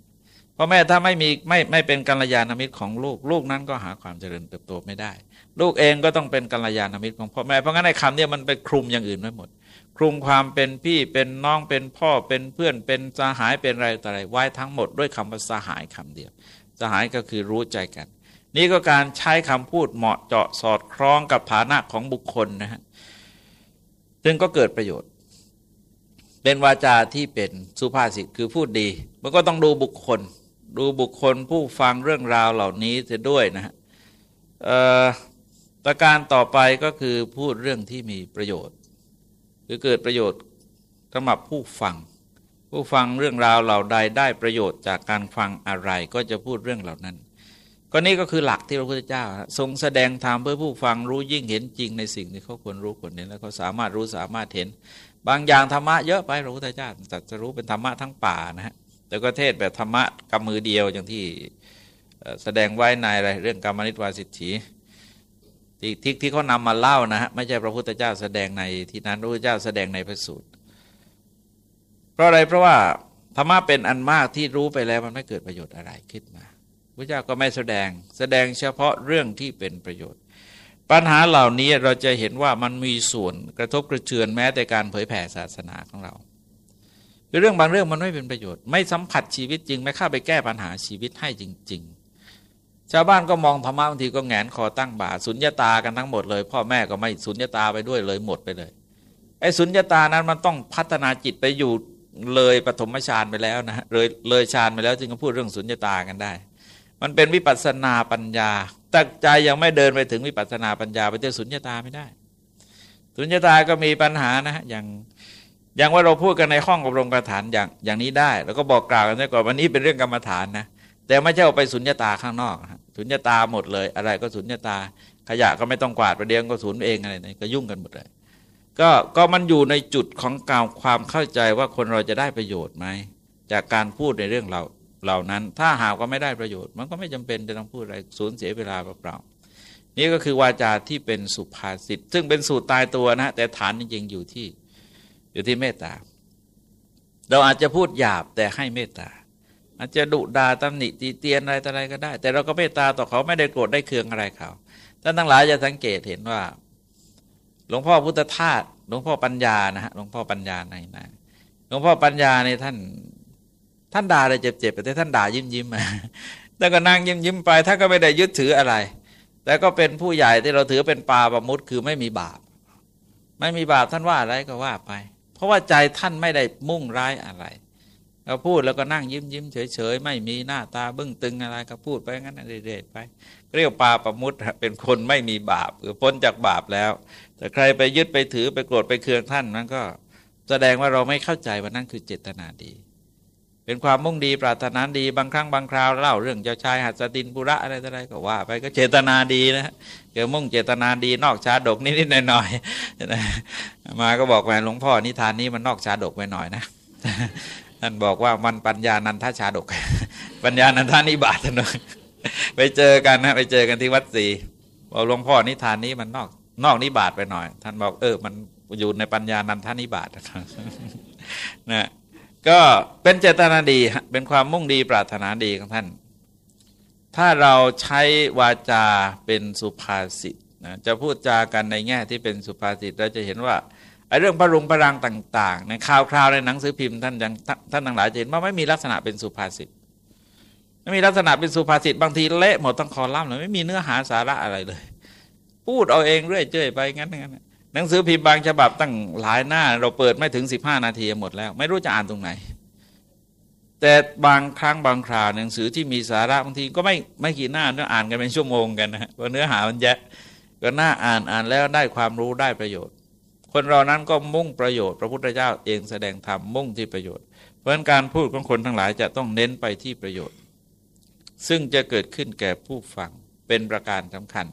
พ่อแม่ถ้าไม่มีไม่ไม่เป็นกัลยาณมิตรของลูกลูกนั้นก็หาความเจริญเติบโตไม่ได้ ลูกเองก็ต้องเป็นกัลยาณมิตรของพ่อแม่เพราะงั้นในคำนี้มันไปคลุมอย่างอื่นไว้หมด คลุมความเป็นพี่เป็นน้องเป็นพ่อเป็นเพื่อนเป็นสหายเป็นอะไรต่ออะไรไว้ทั้งหมดด้วยคำว่าสหายคำเดียว สหายก็คือรู้ใจกัน นี่ก็การใช้คำพูดเหมาะเจาะสอดคล้องกับฐานะของบุคคลนะฮะซึ่งก็เกิดประโยชน์ เป็นวาจาที่เป็นสุภาษิตคือพูดดี มันก็ต้องดูบุคคล ดูบุคคลผู้ฟังเรื่องราวเหล่านี้จะด้วยนะฮะประการต่อไปก็คือพูดเรื่องที่มีประโยชน์ คือเกิดประโยชน์สำหรับผู้ฟัง ผู้ฟังเรื่องราวเหล่าใดได้ประโยชน์จากการฟังอะไรก็จะพูดเรื่องเหล่านั้นก็นี่ก็คือหลักที่พระพุทธเจ้า ทรงแสดงธรรมเพื่อผู้ฟังรู้ยิ่งเห็นจริงในสิ่งที่เขาควรรู้ควรเห็นแล้วเขาสามารถรู้สามารถเห็น บางอย่างธรรมะเยอะไปพระพุทธเจ้าจัดจะรู้เป็นธรรมะทั้งป่านะฮะแต่ก็เทศแบบธรรมะกำมือเดียวอย่างที่แสดงไว้ในอะไรเรื่องกรรมนิตวาสิทธิ ที่ที่ที่เขานำมาเล่านะฮะไม่ใช่พระพุทธเจ้าแสดงในที่นั้นพระพุทธเจ้าแสดงในพระสูตร เพราะอะไรเพราะว่าธรรมะเป็นอันมากที่รู้ไปแล้วมันไม่เกิดประโยชน์อะไรขึ้นมาพระเจ้าก็ไม่แสดงแสดงเฉพาะเรื่องที่เป็นประโยชน์ ปัญหาเหล่านี้เราจะเห็นว่ามันมีส่วนกระทบกระเทือนแม้แต่การเผยแผ่ศาสนาของเราเรื่องบางเรื่องมันไม่เป็นประโยชน์ ไม่สัมผัสชีวิตจริง ไม่เข้าไปแก้ปัญหาชีวิตให้จริง ชาวบ้านก็มองธรรมะบางทีก็แงนคอตั้งบาสุญญาตากันทั้งหมดเลย พ่อแม่ก็ไม่สุญญาตาไปด้วยเลยหมดไปเลยไอ้สุญญาตานั้นมันต้องพัฒนาจิตไปอยู่เลยปฐมฌานไปแล้วนะเลยเลยฌานไปแล้วจึงจะพูดเรื่องสุญญาตากันได้ มันเป็นวิปัสนาปัญญาตักใจยังไม่เดินไปถึงวิปัสนาปัญญาไปเจอสุญญาตาไม่ได้ สุญญาตาก็มีปัญหานะอย่างอย่างว่าเราพูดกันในห้องอบรมกรรมฐานอย่างอย่างนี้ได้ แล้วก็บอกกล่าวกันได้ก่อนวันนี้เป็นเรื่องกรรมฐานนะแต่ไม่ใช่เอาไปสุญญาตาข้างนอก สุญญาตาหมดเลย อะไรก็สุญญาตา ขยะก็ไม่ต้องกวาดประเดี๋ยวก็สูญเองอะไรนี่ก็ยุ่งกันหมดเลยก็ก็มันอยู่ในจุดของการความเข้าใจว่าคนเราจะได้ประโยชน์ไหมจากการพูดในเรื่องเราเหล่านั้น ถ้าหากว่าไม่ได้ประโยชน์ มันก็ไม่จำเป็นจะต้องพูดอะไรสูญเสียเวลาเปล่าๆนี่ก็คือวาจาที่เป็นสุภาษิตซึ่งเป็นสูตรตายตัวนะแต่ฐานจริงๆอยู่ที่อยู่ที่เมตตา เราอาจจะพูดหยาบแต่ให้เมตตา อาจจะดุดาตำหนิตีเตียนอะไรต่ออะไรก็ได้ แต่เราก็เมตตาต่อเขาไม่ได้โกรธได้เคืองอะไรเขาท่านทั้งหลายจะสังเกตเห็นว่า หลวงพ่อพุทธทาสหลวงพ่อปัญญานะฮะหลวงพ่อปัญญาในนะหลวงพ่อปัญญาในท่าน ท่านด่าอะไรเจ็บๆแต่ท่านด่ายิ้มยิ้มมาแล้วก็นั่งยิ้มยิ้มไปท่านก็ไม่ได้ยึดถืออะไร แต่ก็เป็นผู้ใหญ่ที่เราถือเป็นปาประมุตคือไม่มีบาป ไม่มีบาปท่านว่าอะไรก็ว่าไป เพราะว่าใจท่านไม่ได้มุ่งร้ายอะไร เราพูดแล้วก็นั่งยิ้มยิ้มเฉยเฉยไม่มีหน้าตาบึ้งตึงอะไรก็พูดไปงั้นเรื่อยๆไป เรียกปาประมุตเป็นคนไม่มีบาปคือพ้นจากบาปแล้ว แต่ใครไปยึดไปถือไปโกรธไปเคืองท่านนั้นก็แสดงว่าเราไม่เข้าใจว่านั่นคือเจตนาดี เป็นความมุ่งดีปรารถนาดีบางครั้งบางคราวเล่าเรื่องเจ้าชายหัสดินปุระอะไรอะไรก็ว่า ไปก็เจตนาดีนะเกี่ยวมุ่งเจตนาดีนอกชาดกนิดๆหน่อยๆมาก็บอกแม่หลวงพ่อนิทานนี้มันนอกชาดกไปหน่อยนะ ท่านบอกว่ามันปัญญานันทชาดก ปัญญานันทานิบาตนะไปเจอกันนะไปเจอกันที่วัดสีบอกหลวงพ่อนิทานนี้มันนอกนอกนิบาตไปหน่อย ท่านบอกเออ มันอยู่ในปัญญานันทานิบาตนะก็เป็นเจตนาดี เป็นความมุ่งดีปรารถนาดีของท่าน ถ้าเราใช้วาจาเป็นสุภาษิตนะจะพูดจากันในแง่ที่เป็นสุภาษิตเราจะเห็นว่า ไอ้เรื่องพรุงพรังต่างๆในข่าวคราวในหนังสือพิมพ์ท่านยังท่านทั้งหลายเห็นว่าไม่มีลักษณะเป็นสุภาษิตไม่มีลักษณะเป็นสุภาษิตบางทีเละหมดต้องคอลัมน์เลยไม่มีเนื้อหาสาระอะไรเลย พูดเอาเองเรื่อยเจื่อยไปงั้นงั้นหนังสือพิมพ์บางฉบับตั้งหลายหน้า เราเปิดไม่ถึงสิบห้านาทีหมดแล้ว ไม่รู้จะอ่านตรงไหน แต่บางครั้งบางคราวหนังสือที่มีสาระบางทีก็ไม่ไม่กี่หน้าเนื้ออ่านกันเป็นชั่วโมงกันนะเพราะเนื้อหามันแยะก็น่าอ่านอ่านแล้วได้ความรู้ได้ประโยชน์ คนเรานั้นก็มุ่งประโยชน์ พระพุทธเจ้าเองแสดงธรรมมุ่งที่ประโยชน์ เพราะนั้นการพูดของคนทั้งหลายจะต้องเน้นไปที่ประโยชน์ ซึ่งจะเกิดขึ้นแก่ผู้ฟังเป็นประการสำคัญ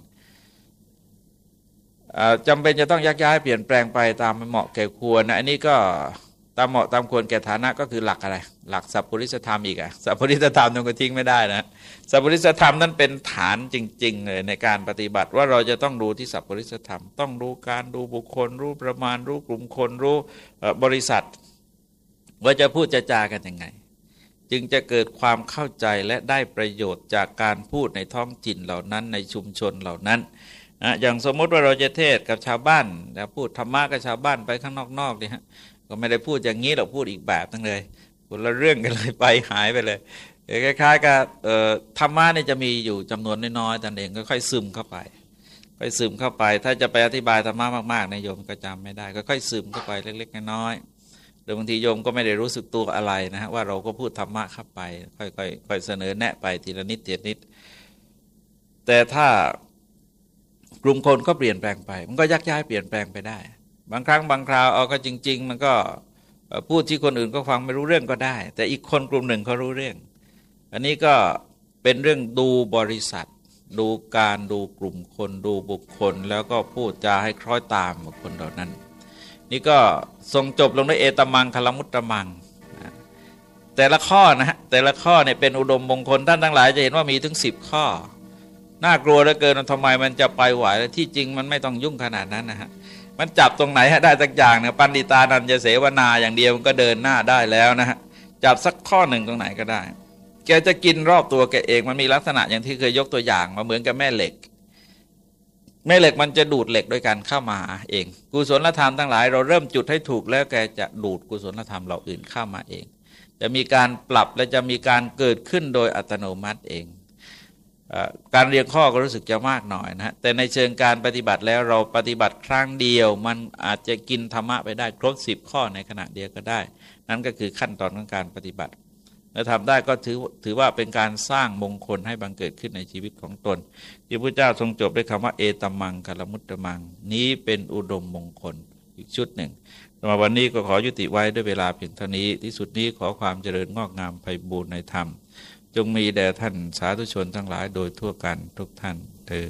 จำเป็นจะต้องยักย้ายเปลี่ยนแปลงไปตามเหมาะแก่ควรนะอันนี้ก็ามเหมาะตามควรแก่ฐานะก็คือหลักอะไร หลักสัพพุริสธรรมอีกอะสัพพุริสธรรมต้องก็ทิ้งไม่ได้นะสัพพุริสธรรมนั้นเป็นฐานจริง ๆ เลยในการปฏิบัติว่าเราจะต้องดูที่สัพพุริสธรรม ต้องรู้การดูบุคคล รู้ประมาณ รู้กลุ่มคน รู้บริษัท ว่าจะพูดจะจากันยังไง จึงจะเกิดความเข้าใจและได้ประโยชน์จากการพูดในท้องถิ่นเหล่านั้นในชุมชนเหล่านั้นนะอย่างสมมติว่าเราจะเทศกับชาวบ้านแล้วพูดธรรมะกับชาวบ้านไปข้างนอกๆเนี่ยฮะ ก็ไม่ได้พูดอย่างนี้เราพูดอีกแบบทั้งเลยคนละเรื่องกันเลยไปหายไปเลยคล้ายๆกับธรรมะเนี่ยจะมีอยู่จำนวนน้อยๆแต่เองก็ค่อยซึมเข้าไป ค่อยซึมเข้าไป ถ้าจะไปอธิบายธรรมะมากๆนายโยมก็จำไม่ได้ ก็ค่อยซึมเข้าไปเล็กๆน้อยๆหรือบางทีโยมก็ไม่ได้รู้สึกตัวอะไรนะฮะว่าเราก็พูดธรรมะเข้าไป ค่อยๆค่อยเสนอแนะไปทีละนิดทีละนิด แต่ถ้ากลุ่มคนก็เปลี่ยนแปลงไป มันก็ยักย้ายเปลี่ยนแปลงไปได้ บางครั้งบางคราวเอาก็จริง ๆ มันก็พูดที่คนอื่นก็ฟังไม่รู้เรื่องก็ได้ แต่อีกคนกลุ่มหนึ่งเขารู้เรื่อง อันนี้ก็เป็นเรื่องดูบริษัท ดูการดูกลุ่มคนดูบุคคล แล้วก็พูดจาให้คล้อยตามบุคคลเหล่านั้น นี่ก็ทรงจบลงด้วยเอตมังคลมุตตมังแต่ละข้อนะฮะแต่ละข้อเนี่ยเป็นอุดมมงคลท่านทั้งหลายจะเห็นว่ามีถึงสิบข้อ น่ากลัวเหลือเกินทำไมมันจะไปไหวที่จริงมันไม่ต้องยุ่งขนาดนั้นนะฮะ มันจับตรงไหนฮะได้สักอย่างเนี่ยปันดิตานันจะเสวนาอย่างเดียวมันก็เดินหน้าได้แล้วนะฮะจับสักข้อหนึ่งตรงไหนก็ได้ แกจะกินรอบตัวแกเองมันมีลักษณะอย่างที่เคยยกตัวอย่างมาเหมือนกับแม่เหล็ก แม่เหล็กมันจะดูดเหล็กด้วยกันเข้ามาเอง กุศลธรรมทั้งหลาย เราเริ่มจุดให้ถูกแล้วแกจะดูดกุศลธรรมเราอื่นเข้ามาเอง จะมีการปรับและจะมีการเกิดขึ้นโดยอัตโนมัติเอง การเรียงข้อก็รู้สึกจะมากหน่อยนะแต่ในเชิงการปฏิบัติแล้วเราปฏิบัติครั้งเดียว มันอาจจะกินธรรมะไปได้ครบสิบข้อในขณะเดียวก็ได้ นั่นก็คือขั้นตอนของการปฏิบัติและทำได้ก็ถือถือว่าเป็นการสร้างมงคลให้บังเกิดขึ้นในชีวิตของตน ที่พระเจ้าทรงจบด้วยคำว่าเอตมังกลมุตตมัง นี้เป็นอุดมมงคลอีกชุดหนึ่งมาวันนี้ก็ขอยุติไว้ด้วยเวลาเพียงเท่านี้ ที่สุดนี้ขอความเจริญงอกงามไพบูรณ์ในธรรม จงมีแด่ท่านสาธุชนทั้งหลายโดยทั่วกันทุกท่านเธอ